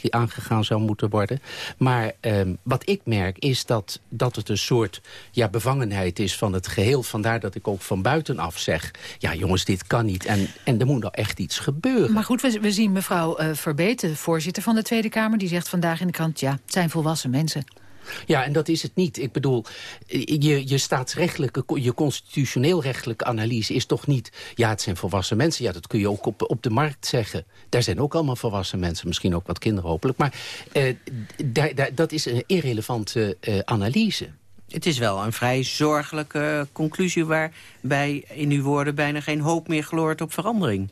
aangegaan, zou moeten worden. Maar um, wat ik merk is dat, dat het een soort ja, bevangenheid is van het geheel. Vandaar dat ik ook van buitenaf zeg... ja jongens, dit kan niet en, en er moet nou echt iets gebeuren. Maar goed, we, we zien mevrouw uh, Verbeten, voorzitter van de Tweede Kamer... die zegt vandaag in de krant, ja, het zijn volwassen mensen. Ja, en dat is het niet. Ik bedoel, je, je staatsrechtelijke, je constitutioneel-rechtelijke analyse is toch niet... ja, het zijn volwassen mensen. Ja, dat kun je ook op, op de markt zeggen. Daar zijn ook allemaal volwassen mensen. Misschien ook wat kinderen hopelijk. Maar eh, dat is een irrelevante uh, analyse. Het is wel een vrij zorgelijke conclusie... waarbij in uw woorden bijna geen hoop meer gloort op verandering.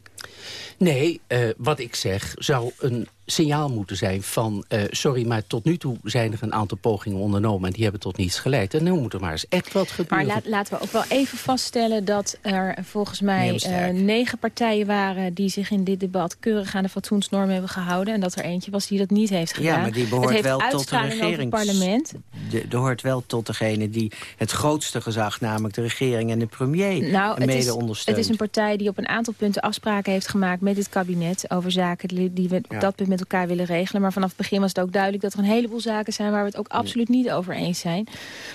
Nee, uh, wat ik zeg zou een signaal moeten zijn van... Uh, sorry, maar tot nu toe zijn er een aantal pogingen ondernomen... en die hebben tot niets geleid. En nu moet er maar eens echt wat gebeuren. Maar laat, laten we ook wel even vaststellen... dat er volgens mij uh, negen partijen waren... die zich in dit debat keurig aan de fatsoensnorm hebben gehouden... en dat er eentje was die dat niet heeft gedaan. Ja, maar die behoort wel tot de regering. parlement. De, de hoort wel tot degene die het grootste gezag... namelijk de regering en de premier nou, mede het is, ondersteunt. Het is een partij die op een aantal punten afspraken heeft gemaakt... met dit kabinet over zaken die we op dat punt met elkaar willen regelen. Maar vanaf het begin was het ook duidelijk dat er een heleboel zaken zijn... waar we het ook absoluut niet over eens zijn.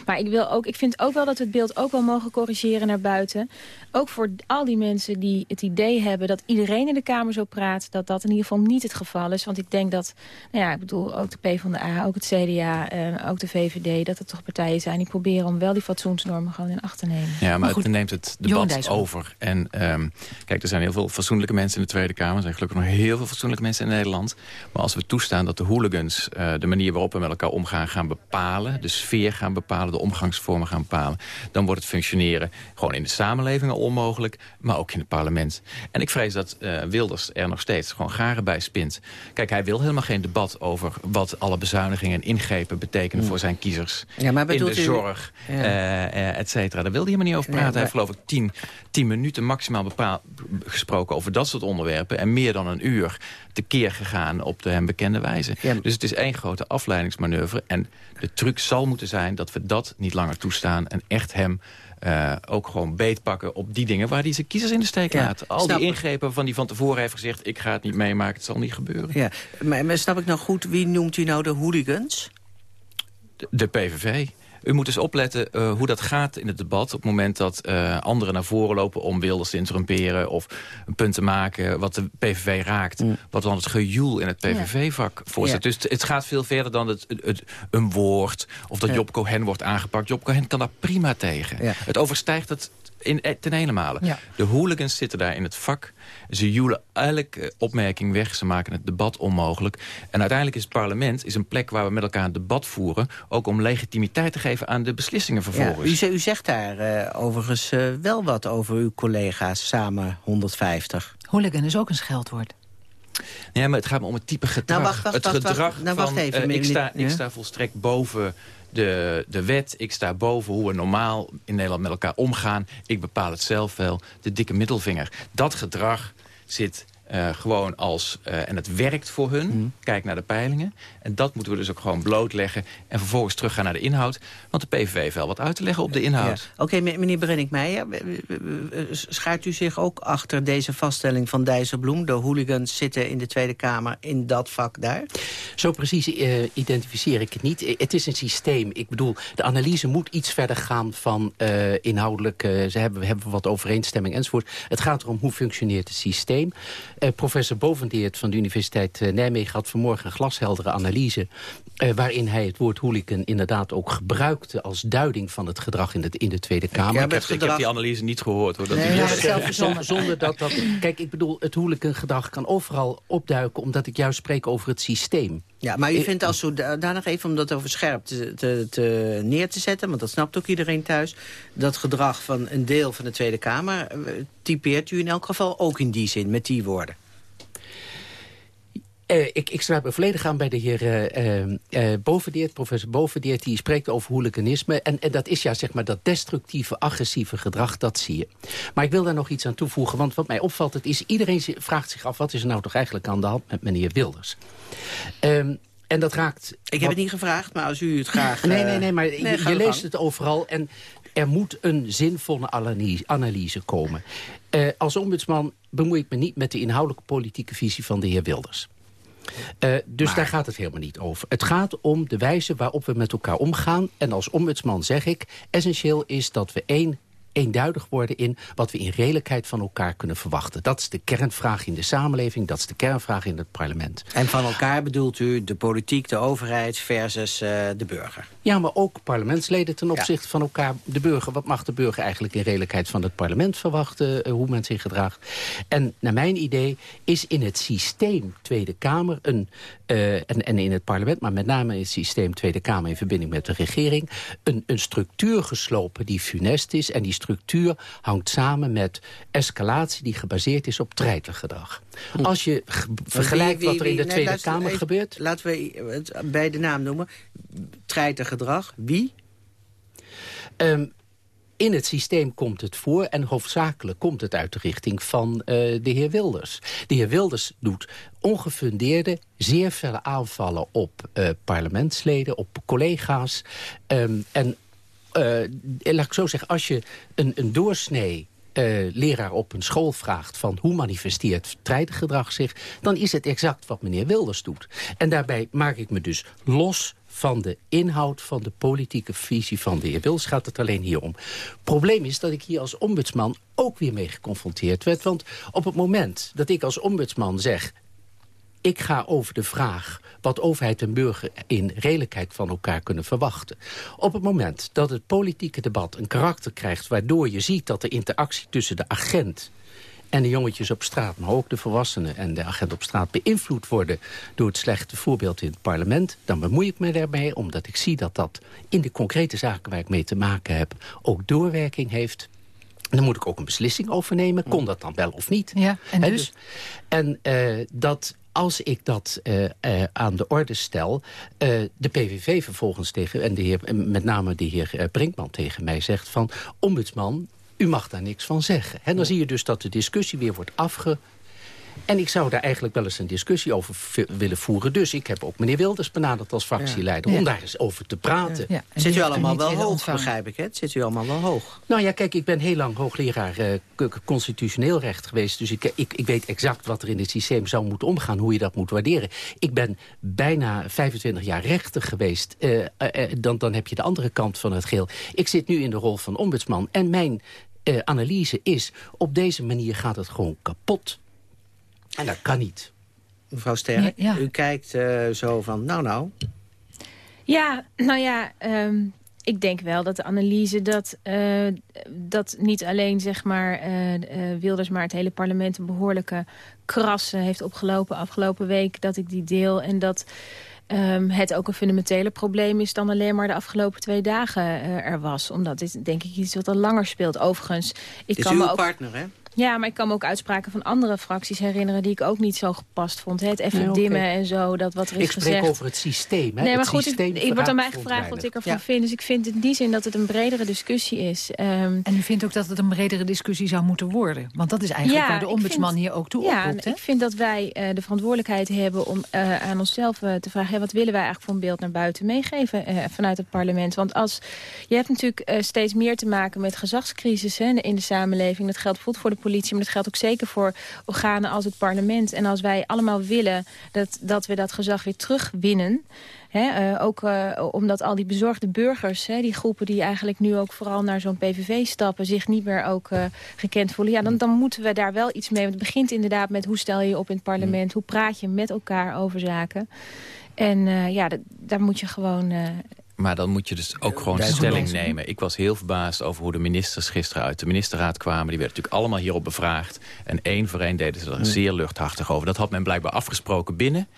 Maar ik, wil ook, ik vind ook wel dat we het beeld ook wel mogen corrigeren naar buiten. Ook voor al die mensen die het idee hebben dat iedereen in de Kamer zo praat... dat dat in ieder geval niet het geval is. Want ik denk dat, nou ja, ik bedoel, ook de PvdA, ook het CDA, eh, ook de VVD... dat het toch partijen zijn die proberen om wel die fatsoensnormen gewoon in acht te nemen. Ja, maar, het neemt het debat over. En um, kijk, er zijn heel veel fatsoenlijke mensen in de Tweede Kamer. Er zijn gelukkig nog heel veel fatsoenlijke mensen in Nederland. Maar als we toestaan dat de hooligans uh, de manier waarop we met elkaar omgaan gaan bepalen... de sfeer gaan bepalen, de omgangsvormen gaan bepalen... dan wordt het functioneren gewoon in de samenleving al onmogelijk... maar ook in het parlement. En ik vrees dat uh, Wilders er nog steeds gewoon garen bij spint. Kijk, hij wil helemaal geen debat over wat alle bezuinigingen en ingrepen betekenen... voor zijn kiezers ja, maar in de zorg, ja. uh, et cetera. Daar wil hij helemaal niet over praten. Hij heeft geloof ik tien, tien minuten maximaal bepaald, gesproken over dat soort onderwerpen... en meer dan een uur tekeer gegaan op de hem bekende wijze. Dus het is één grote afleidingsmanoeuvre. En de truc zal moeten zijn dat we dat niet langer toestaan... en echt hem uh, ook gewoon beetpakken op die dingen waar hij zijn kiezers in de steek laat. Al die ingrepen waarvan hij van tevoren heeft gezegd... ik ga het niet meemaken, het zal niet gebeuren. Ja, maar, maar snap ik nou goed, wie noemt u nou de hooligans? De, de PVV. U moet dus opletten uh, hoe dat gaat in het debat... op het moment dat uh, anderen naar voren lopen om Wilders te interrumperen... of een punt te maken wat de PVV raakt. Mm. Wat dan het gejoel in het PVV-vak voorzet. Ja. Dus het gaat veel verder dan het, het, het een woord... of dat ja. Job Cohen wordt aangepakt. Job Cohen kan daar prima tegen. Het overstijgt het in, eh, ten helemaal. De hooligans zitten daar in het vak. Ze joelen elke opmerking weg. Ze maken het debat onmogelijk. En uiteindelijk is het parlement is een plek waar we met elkaar een debat voeren. Ook om legitimiteit te geven aan de beslissingen vervolgens. Ja, u, u, zegt daar uh, overigens uh, wel wat over uw collega's samen 150. Hooligan is ook een scheldwoord. Ja, maar het gaat me om het type gedrag. Nou, wacht, wacht, het wacht, gedrag wacht, nou, wacht van, even. Uh, ik, sta, ik sta volstrekt boven de, de wet. Ik sta boven hoe we normaal in Nederland met elkaar omgaan. Ik bepaal het zelf wel. De dikke middelvinger. Dat gedrag zit uh, gewoon als... Uh, en het werkt voor hun. Mm. Kijk naar de peilingen. En dat moeten we dus ook gewoon blootleggen. En vervolgens teruggaan naar de inhoud. Want de PVV heeft wel wat uit te leggen op de inhoud. Ja. Oké, okay, meneer Brennick-Meijer. Schaart u zich ook achter deze vaststelling van Dijsselbloem? De hooligans zitten in de Tweede Kamer in dat vak daar? Zo precies uh, identificeer ik het niet. Het is een systeem. Ik bedoel, de analyse moet iets verder gaan van inhoudelijk... ze hebben, hebben wat overeenstemming enzovoort. Het gaat erom hoe functioneert het systeem. Uh, professor Bovendeert van de Universiteit uh, Nijmegen had vanmorgen een glasheldere analyse... Uh, waarin hij het woord hooligan inderdaad ook gebruikte... als duiding van het gedrag in, het, in de Tweede Kamer. Ik heb, ik gedrag... heb die analyse niet gehoord. Hoor, dat nee, ja, zelf zonder, zonder dat dat... Kijk, ik bedoel, het hooligan gedrag kan overal opduiken... omdat ik juist spreek over het systeem. Ja, maar u vindt als zo daar nog even om dat over scherp te, te, te, neer te zetten... want dat snapt ook iedereen thuis... dat gedrag van een deel van de Tweede Kamer... typeert u in elk geval ook in die zin, met die woorden. Uh, ik, ik sluit me volledig aan bij de heer uh, uh, Bovendeert, professor Bovendeert... die spreekt over hooliganisme. En, en dat is ja zeg maar dat destructieve, agressieve gedrag, dat zie je. Maar ik wil daar nog iets aan toevoegen, want wat mij opvalt... Het is, iedereen vraagt zich af, wat is er nou toch eigenlijk aan de hand met meneer Wilders? Um, en dat raakt... Ik heb wat... het niet gevraagd, maar als u het graag... nee, nee, nee, maar nee, je, je leest het overal en er moet een zinvolle analyse, komen. Als ombudsman bemoei ik me niet met de inhoudelijke politieke visie van de heer Wilders. Uh, dus maar... daar gaat het helemaal niet over. Het gaat om de wijze waarop we met elkaar omgaan. En als ombudsman zeg ik, essentieel is dat we één eenduidig worden in wat we in redelijkheid van elkaar kunnen verwachten. Dat is de kernvraag in de samenleving, dat is de kernvraag in het parlement. En van elkaar bedoelt u de politiek, de overheid versus uh, de burger? Ja, maar ook parlementsleden ten opzichte ja. van elkaar. De burger, wat mag de burger eigenlijk in redelijkheid van het parlement verwachten, uh, hoe men zich gedraagt? En naar mijn idee is in het systeem Tweede Kamer een uh, en, en in het parlement... maar met name in het systeem Tweede Kamer in verbinding met de regering... een, een structuur geslopen die funest is. En die structuur hangt samen met escalatie die gebaseerd is op treitergedrag. Hm. Als je vergelijkt wat er in de Tweede Kamer gebeurt... Laten we het bij de naam noemen. Treitergedrag. Wie? Um, in het systeem komt het voor en hoofdzakelijk komt het uit de richting van uh, de heer Wilders. De heer Wilders doet ongefundeerde, zeer felle aanvallen op uh, parlementsleden, op collega's. Um, en uh, laat ik zo zeggen, als je een, een doorsnee leraar op een school vraagt van hoe manifesteert gedrag zich... dan is het exact wat meneer Wilders doet. En daarbij maak ik me dus los van de inhoud van de politieke visie van de heer Wils gaat het alleen hier om. Probleem is dat ik hier als ombudsman ook weer mee geconfronteerd werd. Want op het moment dat ik als ombudsman zeg... ik ga over de vraag wat overheid en burger in redelijkheid van elkaar kunnen verwachten. Op het moment dat het politieke debat een karakter krijgt... waardoor je ziet dat de interactie tussen de agent en de jongetjes op straat, maar ook de volwassenen en de agent op straat beïnvloed worden door het slechte voorbeeld in het parlement, dan bemoei ik me daarbij omdat ik zie dat dat in de concrete zaken waar ik mee te maken heb ook doorwerking heeft. Dan moet ik ook een beslissing over nemen. Kon dat dan wel of niet? Ja, en dus? dus en uh, dat als ik dat uh, uh, aan de orde stel, uh, de PVV vervolgens tegen... en de heer, met name de heer Brinkman tegen mij zegt van... ombudsman, u mag daar niks van zeggen. En dan zie je dus dat de discussie weer wordt afge en ik zou daar eigenlijk wel eens een discussie over willen voeren. Dus ik heb ook meneer Wilders benaderd als fractieleider... om daar eens over te praten. Ja. Zit u allemaal wel hoog, begrijp ik, hè? Zit u allemaal wel hoog? Nou ja, kijk, ik ben heel lang hoogleraar uh, constitutioneel recht geweest. Dus ik, ik, ik weet exact wat er in het systeem zou moeten omgaan... hoe je dat moet waarderen. Ik ben bijna 25 jaar rechter geweest. Uh, uh, dan, dan heb je de andere kant van het geel. Ik zit nu in de rol van ombudsman. En mijn analyse is, op deze manier gaat het gewoon kapot. En dat kan niet. Mevrouw Sterren, u kijkt uh, zo van, nou nou. Ja, nou ja, um, ik denk wel dat de analyse dat, uh, dat niet alleen zeg maar, uh, Wilders... maar het hele parlement een behoorlijke krassen heeft opgelopen afgelopen week... dat ik die deel en dat... Um, het ook een fundamentele probleem is dan alleen maar de afgelopen twee dagen uh, er was. Omdat dit denk ik iets wat al langer speelt. Overigens, ik is kan uw me ook... partner, hè? Ja, maar ik kan me ook uitspraken van andere fracties herinneren... die ik ook niet zo gepast vond. Het even dimmen en zo, dat wat er is gezegd. Ik spreek over het systeem. Hè? Nee, maar goed, ik, ik word aan mij gevraagd wat ik ervan vind. Dus ik vind in die zin dat het een bredere discussie is. Um, en u vindt ook dat het een bredere discussie zou moeten worden? Want dat is eigenlijk waar de ombudsman hier ook toe ja, oproept. Ja, ik vind dat wij uh, de verantwoordelijkheid hebben om uh, aan onszelf uh, te vragen... wat willen wij eigenlijk voor een beeld naar buiten meegeven vanuit het parlement? Want als, je hebt natuurlijk steeds meer te maken met gezagscrisis hè, in de samenleving. Dat geldt bijvoorbeeld voor de politie, maar dat geldt ook zeker voor organen als het parlement. En als wij allemaal willen dat, dat we dat gezag weer terugwinnen... Hè, uh, ook uh, omdat al die bezorgde burgers, hè, die groepen die eigenlijk nu ook vooral naar zo'n PVV stappen, zich niet meer ook uh, gekend voelen. Ja, dan, dan moeten we daar wel iets mee. Want het begint inderdaad met hoe stel je je op in het parlement, hoe praat je met elkaar over zaken. En ja, daar moet je gewoon maar dan moet je dus ook gewoon stelling nemen. Ik was heel verbaasd over hoe de ministers gisteren uit de ministerraad kwamen. Die werden natuurlijk allemaal hierop bevraagd. En één voor één deden ze er zeer luchthartig over. Dat had men blijkbaar afgesproken binnen.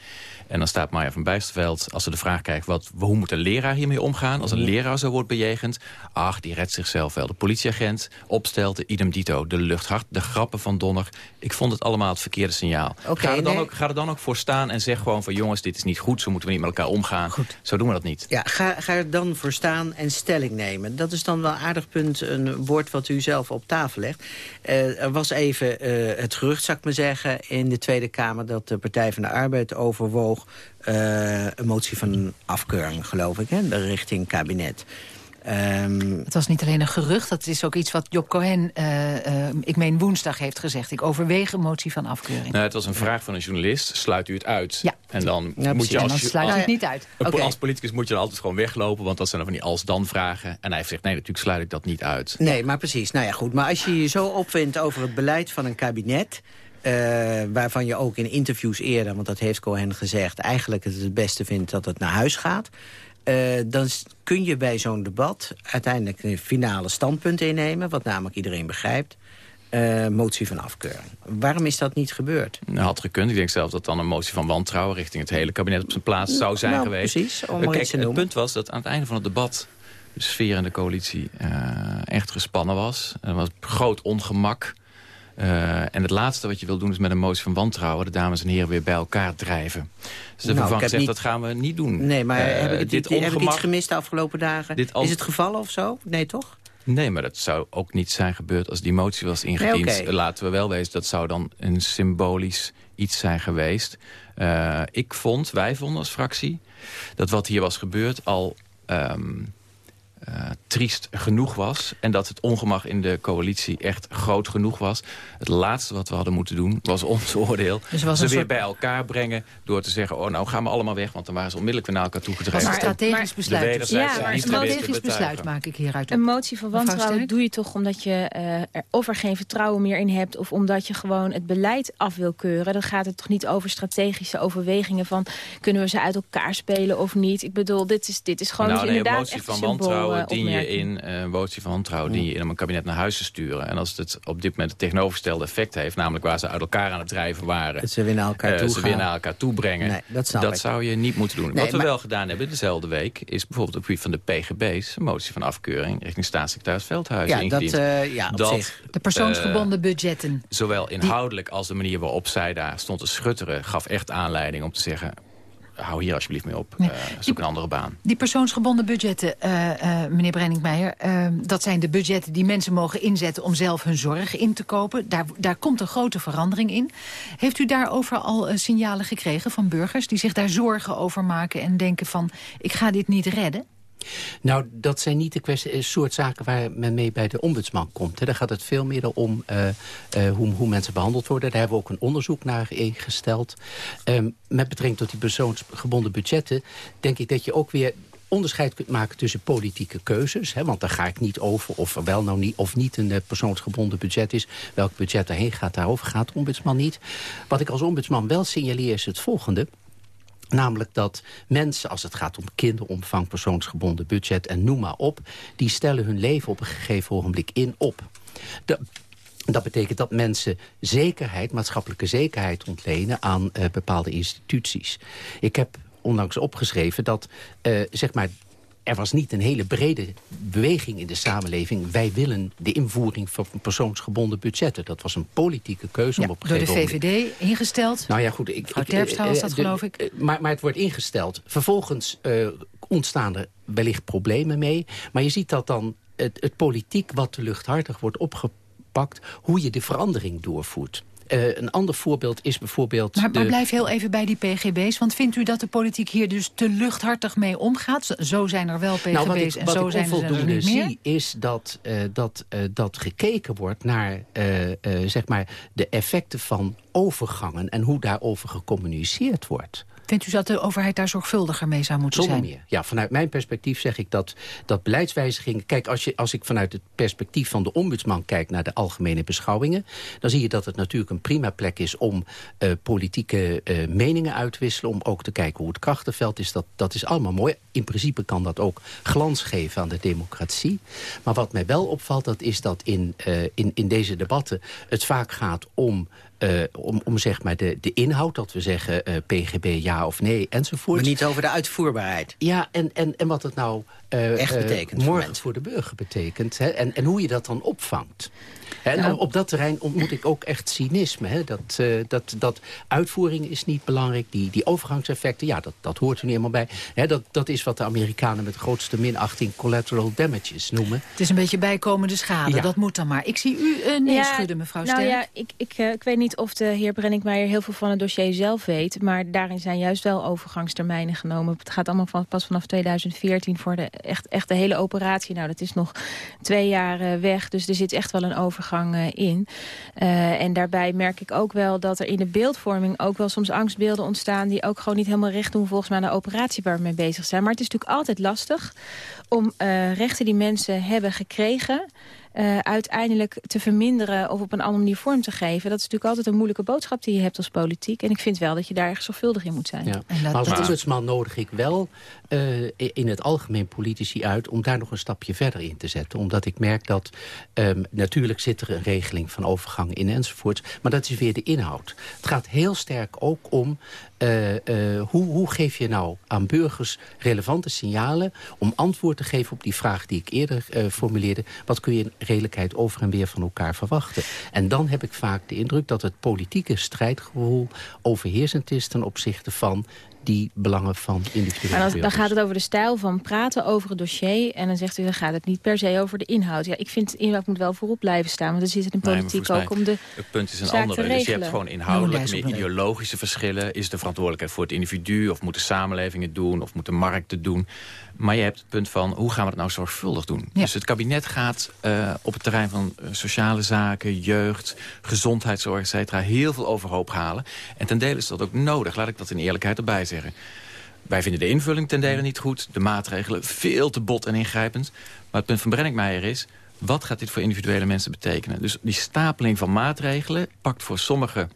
En dan staat Maya van Bijsterveld, als ze de vraag krijgt... Wat, hoe moet een leraar hiermee omgaan? Als een leraar zo wordt bejegend... ach, die redt zichzelf wel. De politieagent opstelt de idem dito. De luchthart, de grappen van Donner. Ik vond het allemaal het verkeerde signaal. Okay, ga, er dan ook, ga er dan ook voor staan en zeg gewoon van... jongens, dit is niet goed, zo moeten we niet met elkaar omgaan. Goed. Zo doen we dat niet. Ja, ga, ga er dan voor staan en stelling nemen. Dat is dan wel een aardig punt, een woord wat u zelf op tafel legt. Uh, er was even uh, het gerucht, zou ik maar zeggen... in de Tweede Kamer dat de Partij van de Arbeid overwoog uh, een motie van afkeuring, geloof ik, hè, richting kabinet. Um, het was niet alleen een gerucht, dat is ook iets wat Job Cohen, uh, uh, ik meen woensdag, heeft gezegd. Ik overweeg een motie van afkeuring. Nou, het was een vraag van een journalist, sluit u het uit? Ja. En dan moet je als, dan sluit als, het niet uit. Okay. Als politicus moet je dan altijd gewoon weglopen, want dat zijn dan van die als-dan vragen. En hij heeft gezegd, nee, natuurlijk sluit ik dat niet uit. Nee, maar precies. Nou ja, goed. Maar als je je zo opvindt over het beleid van een kabinet... Uh, waarvan je ook in interviews eerder, want dat heeft Cohen gezegd... eigenlijk het het beste vindt dat het naar huis gaat... Uh, dan kun je bij zo'n debat uiteindelijk een finale standpunt innemen... wat namelijk iedereen begrijpt. uh, motie van afkeuring. Waarom is dat niet gebeurd? Nou, had gekund. Ik denk zelf dat dan een motie van wantrouwen... richting het hele kabinet op zijn plaats zou zijn nou, geweest. Precies, om Kijk, het punt was dat aan het einde van het debat... de sfeer in de coalitie echt gespannen was. Er was groot ongemak. Uh, en het laatste wat je wil doen is met een motie van wantrouwen... de dames en heren weer bij elkaar drijven. Dus de nou, gezegd, niet... dat gaan we niet doen. Nee, maar uh, heb, ik dit, ongemak... heb ik iets gemist de afgelopen dagen? Dit al... Is het gevallen of zo? Nee, toch? Nee, maar dat zou ook niet zijn gebeurd als die motie was ingediend. Nee, okay. Laten we wel wezen, dat zou dan een symbolisch iets zijn geweest. Uh, ik vond, wij vonden als fractie, dat wat hier was gebeurd al... Um, uh, triest genoeg was. En dat het ongemak in de coalitie echt groot genoeg was. Het laatste wat we hadden moeten doen was ons oordeel. Dus was ze weer soort... bij elkaar brengen door te zeggen... oh nou gaan we allemaal weg, want dan waren ze onmiddellijk weer naar elkaar toegedreven. Maar strategisch besluit. Ja, maar een strategisch besluit maak ik hieruit op. Een motie van wantrouwen doe je toch omdat je uh, er of er geen vertrouwen meer in hebt... of omdat je gewoon het beleid af wil keuren. Dan gaat het toch niet over strategische overwegingen van... kunnen we ze uit elkaar spelen of niet? Ik bedoel, dit is, dit is gewoon nou, dus nee, inderdaad motie echt van symbool, wantrouwen uh, dien je in een motie van wantrouwen dien je in om een kabinet naar huis te sturen. En als het op dit moment het tegenovergestelde effect heeft, namelijk waar ze uit elkaar aan het drijven waren, dat ze weer naar elkaar, uh, toe ze weer naar elkaar toe brengen, nee, dat, dat zou je niet moeten doen. Nee, Wat we maar... wel gedaan hebben dezelfde week, is bijvoorbeeld op het gebied van de PGB's, een motie van afkeuring richting staatssecretaris Veldhuis ja, ingediend. Dat, uh, ja, op dat, zich. De persoonsgebonden budgetten. Zowel inhoudelijk als de manier waarop zij daar stond te schutteren, gaf echt aanleiding om te zeggen hou hier alsjeblieft mee op. Uh, zoek een andere baan. Die persoonsgebonden budgetten, uh, uh, meneer Brenningmeijer... dat zijn de budgetten die mensen mogen inzetten om zelf hun zorg in te kopen. Daar, daar komt een grote verandering in. Heeft u daarover al signalen gekregen van burgers... die zich daar zorgen over maken en denken van... ik ga dit niet redden? Nou, dat zijn niet de kwestie, soort zaken waar men mee bij de ombudsman komt. Daar gaat het veel meer om uh, uh, hoe, hoe, mensen behandeld worden. Daar hebben we ook een onderzoek naar ingesteld. Um, met betrekking tot die persoonsgebonden budgetten... denk ik dat je ook weer onderscheid kunt maken tussen politieke keuzes. Hè, want daar ga ik niet over of er wel nou niet of niet een persoonsgebonden budget is. Welk budget erheen gaat, daarover gaat de ombudsman niet. Wat ik als ombudsman wel signaleer is het volgende... Namelijk dat mensen, als het gaat om kinderomvang, persoonsgebonden budget en noem maar op... die stellen hun leven op een gegeven ogenblik in op. Dat betekent dat mensen zekerheid, maatschappelijke zekerheid ontlenen aan uh, bepaalde instituties. Ik heb onlangs opgeschreven dat uh, zeg maar er was niet een hele brede beweging in de samenleving. Wij willen de invoering van persoonsgebonden budgetten. Dat was een politieke keuze. Ja, om op door de VVD ingesteld. Nou ja, goed. Ik, Mevrouw Terpstra was dat, de, geloof ik. Maar, maar het wordt ingesteld. Vervolgens uh, ontstaan er wellicht problemen mee. Maar je ziet dat dan het, het politiek wat te luchthartig wordt opgepakt... hoe je de verandering doorvoert. Uh, een ander voorbeeld is bijvoorbeeld... Maar, de... maar blijf heel even bij die PGB's. Want vindt u dat de politiek hier dus te luchthartig mee omgaat? Zo zijn er wel PGB's nou, wat ik, en wat zo ik zijn er niet meer? zie is dat, uh, dat, uh, dat gekeken wordt naar zeg maar de effecten van overgangen... en hoe daarover gecommuniceerd wordt. Vindt u dat de overheid daar zorgvuldiger mee zou moeten Zonder zijn? meer. Ja, vanuit mijn perspectief zeg ik dat, dat beleidswijzigingen... Kijk, als, je, als ik vanuit het perspectief van de ombudsman kijk... naar de algemene beschouwingen... dan zie je dat het natuurlijk een prima plek is... om uh, politieke uh, meningen uit te wisselen. Om ook te kijken hoe het krachtenveld is. Dat, dat is allemaal mooi. In principe kan dat ook glans geven aan de democratie. Maar wat mij wel opvalt, dat is dat in, uh, in, in deze debatten... het vaak gaat om... Uh, om, om zeg maar de, de inhoud, dat we zeggen uh, PGB ja of nee enzovoort. Maar niet over de uitvoerbaarheid. Ja, en, en, en wat het nou uh, Echt betekent morgen voor, voor, de burger betekent. Hè, en, en hoe je dat dan opvangt. En Nou. op dat terrein ontmoet ik ook echt cynisme. Hè? Dat, uh, dat, dat uitvoering is niet belangrijk. Die, die overgangseffecten, ja, dat, dat hoort er niet helemaal bij. Hè, dat, dat is wat de Amerikanen met grootste minachting collateral damages noemen. Het is een beetje bijkomende schade, Ja. dat moet dan maar. Ik zie u uh, nee Ja, schudden, mevrouw Nou Sterk. ja, ik, ik, uh, ik weet niet of de heer Brenninkmeijer heel veel van het dossier zelf weet. Maar daarin zijn juist wel overgangstermijnen genomen. Het gaat allemaal van, pas vanaf 2014 voor de echt, echt de hele operatie. Nou, dat is nog twee jaar uh, weg. Dus er zit echt wel een overgang uh, in. Uh, en daarbij merk ik ook wel dat er in de beeldvorming ook wel soms angstbeelden ontstaan... die ook gewoon niet helemaal recht doen volgens mij aan de operatie waar we mee bezig zijn. Maar het is natuurlijk altijd lastig om rechten die mensen hebben gekregen... uh, uiteindelijk te verminderen of op een andere manier vorm te geven. Dat is natuurlijk altijd een moeilijke boodschap die je hebt als politiek. En ik vind wel dat je daar erg zorgvuldig in moet zijn. Ja. En dat, maar als ombudsman nodig ik wel uh, in het algemeen politici uit... om daar nog een stapje verder in te zetten. Omdat ik merk dat um, natuurlijk zit er een regeling van overgang in enzovoorts. Maar dat is weer de inhoud. Het gaat heel sterk ook om uh, uh, hoe, hoe, geef je nou aan burgers relevante signalen... om antwoord te geven op die vraag die ik eerder uh, formuleerde. Wat kun je in redelijkheid over en weer van elkaar verwachten? En dan heb ik vaak de indruk dat het politieke strijdgevoel overheersend is... ten opzichte van die belangen van individuele maar dan, dan, gaat het over de stijl van praten over het dossier... en dan zegt u, dan gaat het niet per se over de inhoud. Ja, ik vind de inhoud moet wel voorop blijven staan... want dan zit het in politiek ook om de Het punt is een andere. Dus je hebt gewoon inhoudelijk meer ideologische verschillen. Is de verantwoordelijkheid voor het individu... of moeten samenlevingen het doen, of moeten markten doen... Maar je hebt het punt van, hoe gaan we het nou zorgvuldig doen? Dus het kabinet gaat uh, op het terrein van uh, sociale zaken, jeugd, gezondheidszorg, et cetera, heel veel overhoop halen. En ten dele is dat ook nodig, laat ik dat in eerlijkheid erbij zeggen. Wij vinden de invulling ten dele niet goed, de maatregelen veel te bot en ingrijpend. Maar het punt van Brenninkmeijer is, wat gaat dit voor individuele mensen betekenen? Dus die stapeling van maatregelen pakt voor sommige...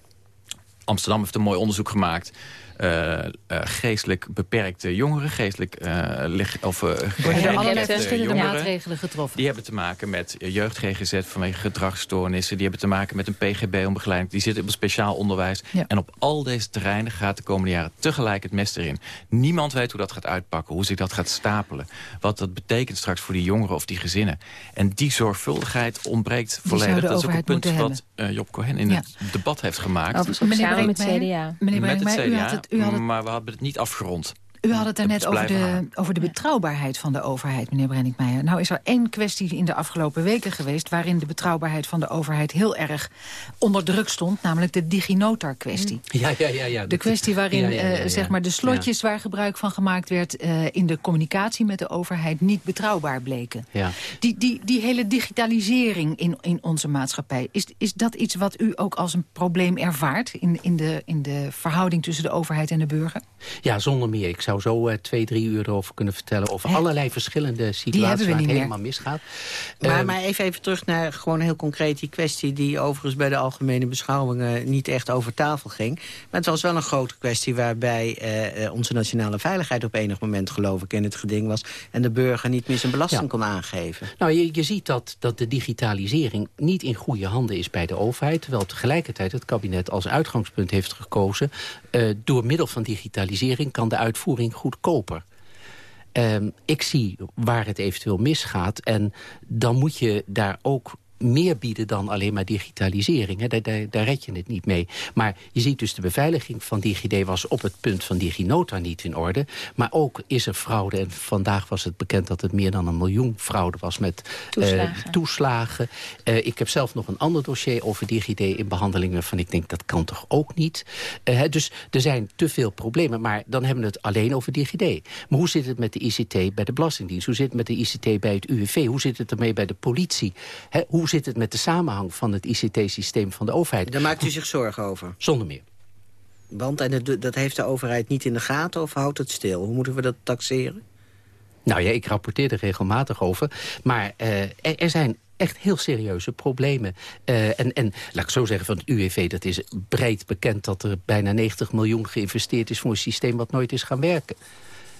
Amsterdam heeft een mooi onderzoek gemaakt uh, geestelijk beperkte jongeren, geestelijk uh, of uh, Worden allerlei verschillende jongeren, maatregelen getroffen? Die hebben te maken met jeugd GGZ vanwege gedragsstoornissen. Die hebben te maken met een PGB om begeleiding. Die zitten op speciaal onderwijs. Ja. En op al deze terreinen gaat de komende jaren tegelijk het mes erin. Niemand weet hoe dat gaat uitpakken, hoe zich dat gaat stapelen. Wat dat betekent straks voor die jongeren of die gezinnen. En die zorgvuldigheid ontbreekt volledig. Dat is ook een punt wat Job Cohen in ja. het debat heeft gemaakt. Meneer met CDA. Meneer met het CDA. Maar we hadden het niet afgerond. U had het daarnet over de, over de betrouwbaarheid van de overheid, meneer Brenninkmeijer. Nou is er één kwestie in de afgelopen weken geweest... waarin de betrouwbaarheid van de overheid heel erg onder druk stond. Namelijk de DigiNotar-kwestie. Ja, ja, ja, ja. De kwestie waarin ja, ja, ja, uh, zeg maar de slotjes waar gebruik van gemaakt werd... Uh, in de communicatie met de overheid niet betrouwbaar bleken. Ja. Die, die, die hele digitalisering in, in onze maatschappij... Is, is dat iets wat u ook als een probleem ervaart... in, in, de, in de verhouding tussen de overheid en de burger? Ja, zonder meer. Ik zou zo uh, twee, drie uur over kunnen vertellen... over allerlei verschillende situaties waar het helemaal misgaat. Maar, uh, maar even, even terug naar gewoon heel concreet die kwestie... die overigens bij de algemene beschouwingen niet echt over tafel ging. Maar het was wel een grote kwestie waarbij uh, onze nationale veiligheid... op enig moment, geloof ik, in het geding was... en de burger niet meer zijn belasting ja. kon aangeven. Nou, je, je ziet dat, dat de digitalisering niet in goede handen is bij de overheid... terwijl tegelijkertijd het kabinet als uitgangspunt heeft gekozen... Uh, door middel van digitalisering kan de uitvoering goedkoper. Um, ik zie waar het eventueel misgaat. En dan moet je daar ook meer bieden dan alleen maar digitalisering. Hè. Daar, daar, daar, red je het niet mee. Maar je ziet dus de beveiliging van DigiD was op het punt van DigiNota niet in orde. Maar ook is er fraude. En vandaag was het bekend dat het meer dan een miljoen fraude was met toeslagen. Uh, toeslagen. Uh, ik heb zelf nog een ander dossier over DigiD in behandeling... waarvan ik denk dat kan toch ook niet. Uh, dus er zijn te veel problemen. Maar dan hebben we het alleen over DigiD. Maar hoe zit het met de ICT bij de Belastingdienst? Hoe zit het met de ICT bij het UWV? Hoe zit het ermee bij de politie? Hè, hoe hoe zit het met de samenhang van het ICT-systeem van de overheid? Daar maakt u zich zorgen over? Zonder meer. Want en dat, dat heeft de overheid niet in de gaten of houdt het stil? Hoe moeten we dat taxeren? Nou ja, ik rapporteer er regelmatig over. Maar uh, er, er zijn echt heel serieuze problemen. Uh, en, en laat ik zo zeggen, van het UWV, dat is breed bekend... dat er bijna 90 miljoen geïnvesteerd is voor een systeem wat nooit is gaan werken.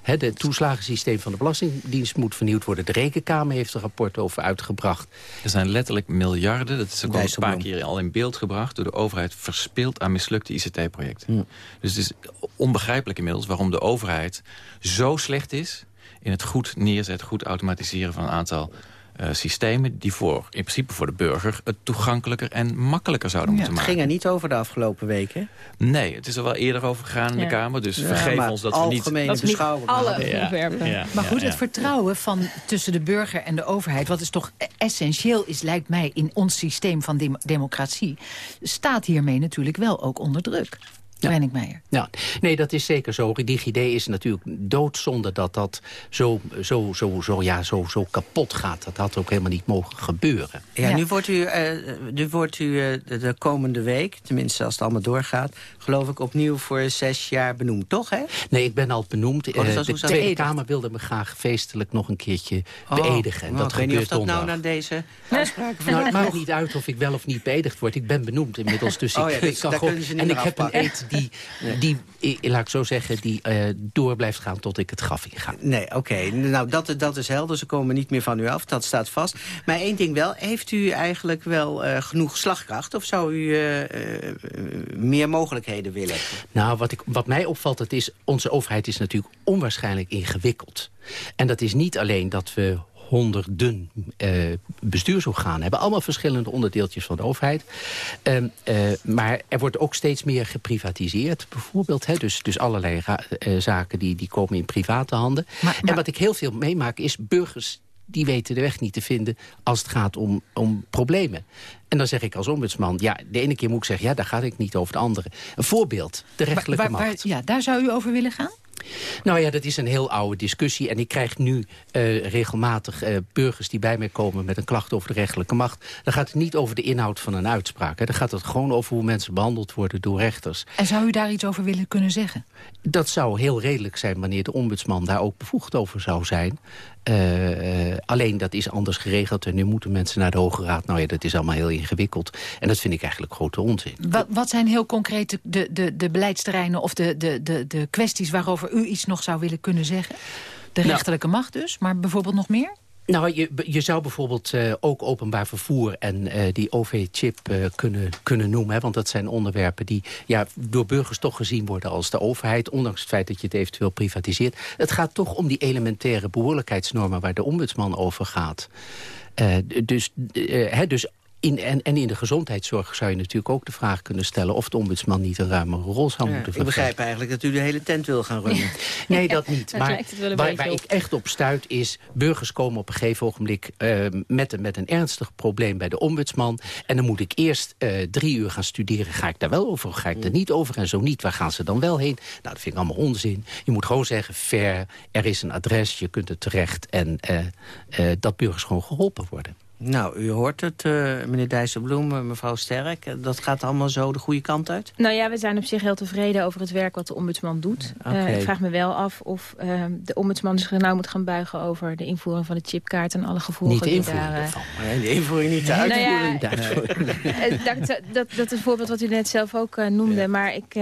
Het toeslagensysteem van de Belastingdienst moet vernieuwd worden. De Rekenkamer heeft een rapport over uitgebracht. Er zijn letterlijk miljarden, dat is ook al een paar keer al in beeld gebracht... door de overheid verspeeld aan mislukte ICT-projecten. Dus het is onbegrijpelijk inmiddels waarom de overheid zo slecht is... in het goed neerzetten, goed automatiseren van een aantal uh, systemen die voor, in principe voor de burger... het toegankelijker en makkelijker zouden moeten maken. Het ging er niet over de afgelopen weken? Nee, het is er wel eerder over gegaan in ja. de Kamer. Dus ja, vergeef ons dat we niet... Dat beschouwen. alle onderwerpen. Maar goed, het vertrouwen van, tussen de burger en de overheid... wat is toch essentieel is, lijkt mij, in ons systeem van dem democratie... staat hiermee natuurlijk wel ook onder druk. Ja. Meijer. Ja, nee, dat is zeker zo. DigiD is natuurlijk doodzonde dat dat zo, zo, zo, zo, ja, zo, zo kapot gaat. Dat had ook helemaal niet mogen gebeuren. Ja, nu wordt u, uh, nu wordt u uh, de komende week, tenminste als het allemaal doorgaat... geloof ik opnieuw voor zes jaar benoemd, toch? Hè? Nee, ik ben al benoemd. Oh, uh, de Tweede Kamer wilde me graag feestelijk nog een keertje oh, beedigen. Oh, dat ik weet niet of dat nou naar deze uitspraak... nou, het maakt niet uit of ik wel of niet beëdigd word. Ik ben benoemd inmiddels, dus oh, ik, ja, dus kan gewoon... En ik heb een eet die, die, laat ik zo zeggen, die uh, door blijft gaan tot ik het graf in ga. Nee, oké. Nou, dat, dat is helder. Ze komen niet meer van u af. Dat staat vast. Maar één ding wel. Heeft u eigenlijk wel uh, genoeg slagkracht? Of zou u uh, meer mogelijkheden willen? Nou, wat, ik, wat mij opvalt, het is, onze overheid is natuurlijk onwaarschijnlijk ingewikkeld. En dat is niet alleen dat we honderden uh, bestuursorganen hebben. Allemaal verschillende onderdeeltjes van de overheid. Uh, uh, maar er wordt ook steeds meer geprivatiseerd, bijvoorbeeld. Hè? Dus, dus allerlei uh, zaken die, die komen in private handen. Maar, maar... En wat ik heel veel meemaak is burgers die weten de weg niet te vinden als het gaat om, om problemen. En dan zeg ik als ombudsman, ja, de ene keer moet ik zeggen... ja, daar gaat ik niet over de andere. Een voorbeeld, de waar, waar, macht. ja, daar zou u over willen gaan? Nou ja, dat is een heel oude discussie. En ik krijg nu uh, regelmatig uh, burgers die bij mij komen met een klacht over de rechterlijke macht. Dan gaat het niet over de inhoud van een uitspraak. Hè. Dan gaat het gewoon over hoe mensen behandeld worden door rechters. En zou u daar iets over willen kunnen zeggen? Dat zou heel redelijk zijn wanneer de ombudsman daar ook bevoegd over zou zijn. Uh, uh, alleen dat is anders geregeld en nu moeten mensen naar de Hoge Raad. Nou ja, dat is allemaal heel ingewikkeld. En dat vind ik eigenlijk grote onzin. Wat, wat zijn heel concreet de, de, de beleidsterreinen of de, de, de, de kwesties waarover u iets nog zou willen kunnen zeggen? De nou, rechterlijke macht dus, maar bijvoorbeeld nog meer? Nou, je, je zou bijvoorbeeld uh, ook openbaar vervoer en uh, die OV-chip uh, kunnen, kunnen noemen. Hè, want dat zijn onderwerpen die ja, door burgers toch gezien worden als de overheid. Ondanks het feit dat je het eventueel privatiseert. Het gaat toch om die elementaire behoorlijkheidsnormen waar de ombudsman over gaat. dus, hè, dus in, en, en, in de gezondheidszorg zou je natuurlijk ook de vraag kunnen stellen... of de ombudsman niet een ruimere rol zou ja, moeten vervullen. Ik begrijp eigenlijk dat u de hele tent wil gaan runnen. nee, dat niet. maar waar, waar ik echt op stuit is... burgers komen op een gegeven ogenblik uh, met, een, met een ernstig probleem bij de ombudsman... en dan moet ik eerst uh, drie uur gaan studeren. Ga ik daar wel over of ga ik daar niet over? En zo niet, waar gaan ze dan wel heen? Nou, dat vind ik allemaal onzin. Je moet gewoon zeggen, fair, er is een adres, je kunt het terecht... en uh, dat burgers gewoon geholpen worden. Nou, u hoort het, uh, meneer Dijsselbloem, mevrouw Sterk. Dat gaat allemaal zo de goede kant uit? Nou ja, we zijn op zich heel tevreden over het werk wat de ombudsman doet. Okay. Uh, ik vraag me wel af of uh, de ombudsman zich nou moet gaan buigen... over de invoering van de chipkaart en alle gevolgen niet de die invoering daar... Ervan, nee, de invoering niet, de uitvoering. Nou ja, dat, dat, dat, is een voorbeeld wat u net zelf ook noemde. Ja. Maar ik,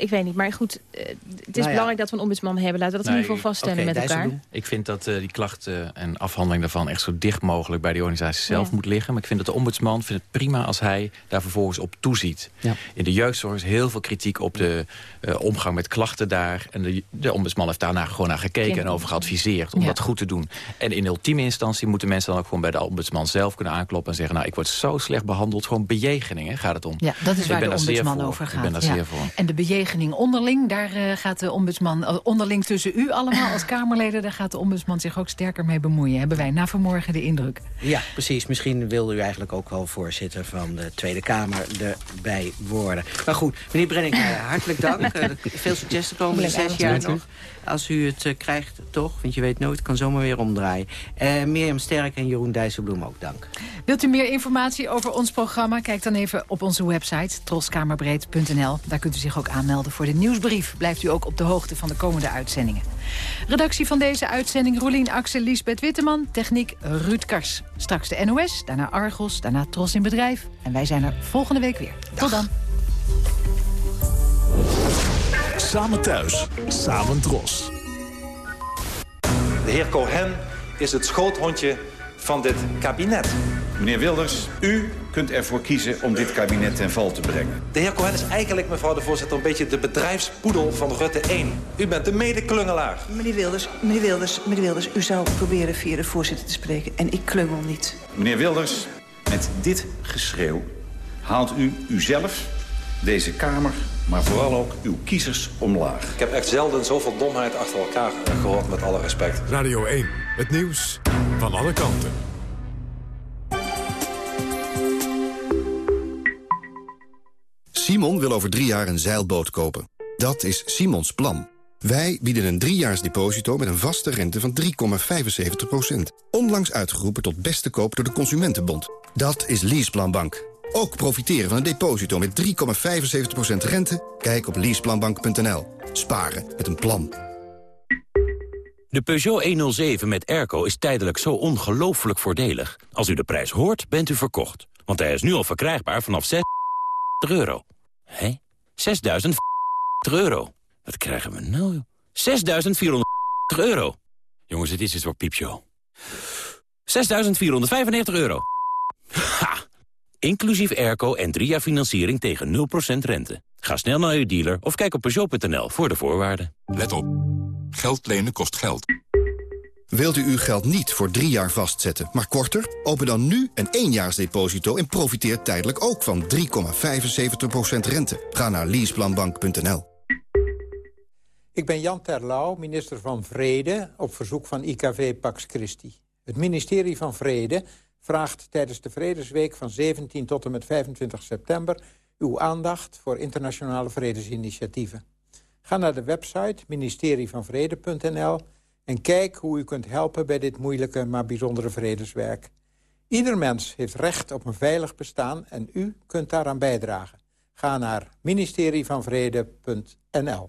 ik weet niet. Maar goed, het is nou ja. belangrijk dat we een ombudsman hebben. Laten we dat nee, in ieder geval vaststellen okay, met elkaar. Ik vind dat die klachten en afhandeling daarvan... echt zo dicht mogelijk bij die organisatie zelf ja. moet liggen. Maar ik vind dat de ombudsman vindt het prima als hij daar vervolgens op toeziet. Ja. In de jeugdzorg is heel veel kritiek op de uh, omgang met klachten daar. En de, de ombudsman heeft daarna gewoon naar gekeken en over geadviseerd om dat goed te doen. En in ultieme instantie moeten mensen dan ook gewoon bij de ombudsman zelf kunnen aankloppen en zeggen, nou ik word zo slecht behandeld. Gewoon bejegeningen gaat het om. Ja, dat is ik waar de ombudsman over gaat. Ik ben daar zeer voor. En de bejegening onderling, daar uh, gaat de ombudsman, uh, onderling tussen u allemaal als Kamerleden, daar gaat de ombudsman zich ook sterker mee bemoeien. Hebben wij na vanmorgen de indruk. Ja, precies. Misschien wilde u eigenlijk ook wel voorzitter van de Tweede Kamer erbij worden. Maar goed, meneer Brenning, hartelijk dank. Veel succes de komende zes jaar nog. Als u het uh, krijgt, toch? Want je weet nooit, het kan zomaar weer omdraaien. Uh, Mirjam Sterk en Jeroen Dijsselbloem ook, dank. Wilt u meer informatie over ons programma? Kijk dan even op onze website troskamerbreed.nl. Daar kunt u zich ook aanmelden voor de nieuwsbrief. Blijft u ook op de hoogte van de komende uitzendingen. Redactie van deze uitzending Rolien Axel, Liesbeth Witteman. Techniek Ruud Kars. Straks de NOS, daarna Argos, daarna Tros in Bedrijf. En wij zijn er volgende week weer. Dag. Tot dan. Samen thuis, samen Tros. De heer Cohen is het schoothondje van dit kabinet. Meneer Wilders, u kunt ervoor kiezen om dit kabinet ten val te brengen. De heer Cohen is eigenlijk, mevrouw de voorzitter, een beetje de bedrijfspoedel van Rutte 1. U bent de medeklungelaar. Meneer Wilders, meneer Wilders, meneer Wilders, u zou proberen via de voorzitter te spreken en ik klungel niet. Meneer Wilders, met dit geschreeuw haalt u uzelf, deze Kamer, maar vooral ook uw kiezers omlaag. Ik heb echt zelden zoveel domheid achter elkaar gehoord, met alle respect. Radio 1, het nieuws van alle kanten. Simon wil over drie jaar een zeilboot kopen. Dat is Simons plan. Wij bieden een driejaars deposito met een vaste rente van 3,75%. Onlangs uitgeroepen tot beste koop door de Consumentenbond. Dat is Leaseplanbank. Ook profiteren van een deposito met 3,75% rente? Kijk op leaseplanbank.nl. Sparen met een plan. De Peugeot 107 met airco is tijdelijk zo ongelooflijk voordelig. Als u de prijs hoort, bent u verkocht. Want hij is nu al verkrijgbaar vanaf 6 euro. Hé? 6.000 euro. Wat krijgen we nou? 6.400 euro. Jongens, het is iets voor piepshow. 6.495 euro. Ha! Inclusief airco en drie jaar financiering tegen 0% rente. Ga snel naar uw dealer of kijk op Peugeot.nl voor de voorwaarden. Let op. Geld lenen kost geld. Wilt u uw geld niet voor drie jaar vastzetten, maar korter? Open dan nu een éénjaarsdeposito en profiteer tijdelijk ook van 3,75% rente. Ga naar leaseplanbank.nl. Ik ben Jan Terlouw, minister van Vrede, op verzoek van IKV Pax Christi. Het ministerie van Vrede vraagt tijdens de Vredesweek van 17 tot en met 25 september... uw aandacht voor internationale vredesinitiatieven. Ga naar de website ministerievanvrede.nl en kijk hoe u kunt helpen bij dit moeilijke maar bijzondere vredeswerk. Ieder mens heeft recht op een veilig bestaan en u kunt daaraan bijdragen. Ga naar ministerievanvrede.nl.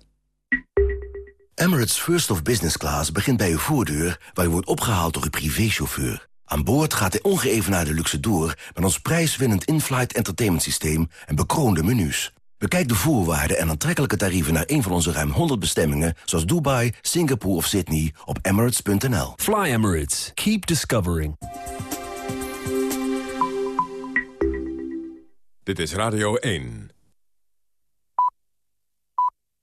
Emirates First of Business Class begint bij uw voordeur... waar u wordt opgehaald door uw privéchauffeur. Aan boord gaat de ongeëvenaarde luxe door... met ons prijswinnend in-flight entertainment systeem en bekroonde menus. Bekijk de voorwaarden en aantrekkelijke tarieven naar een van onze ruim 100 bestemmingen... zoals Dubai, Singapore of Sydney op emirates.nl. Fly Emirates. Keep discovering. Dit is Radio 1.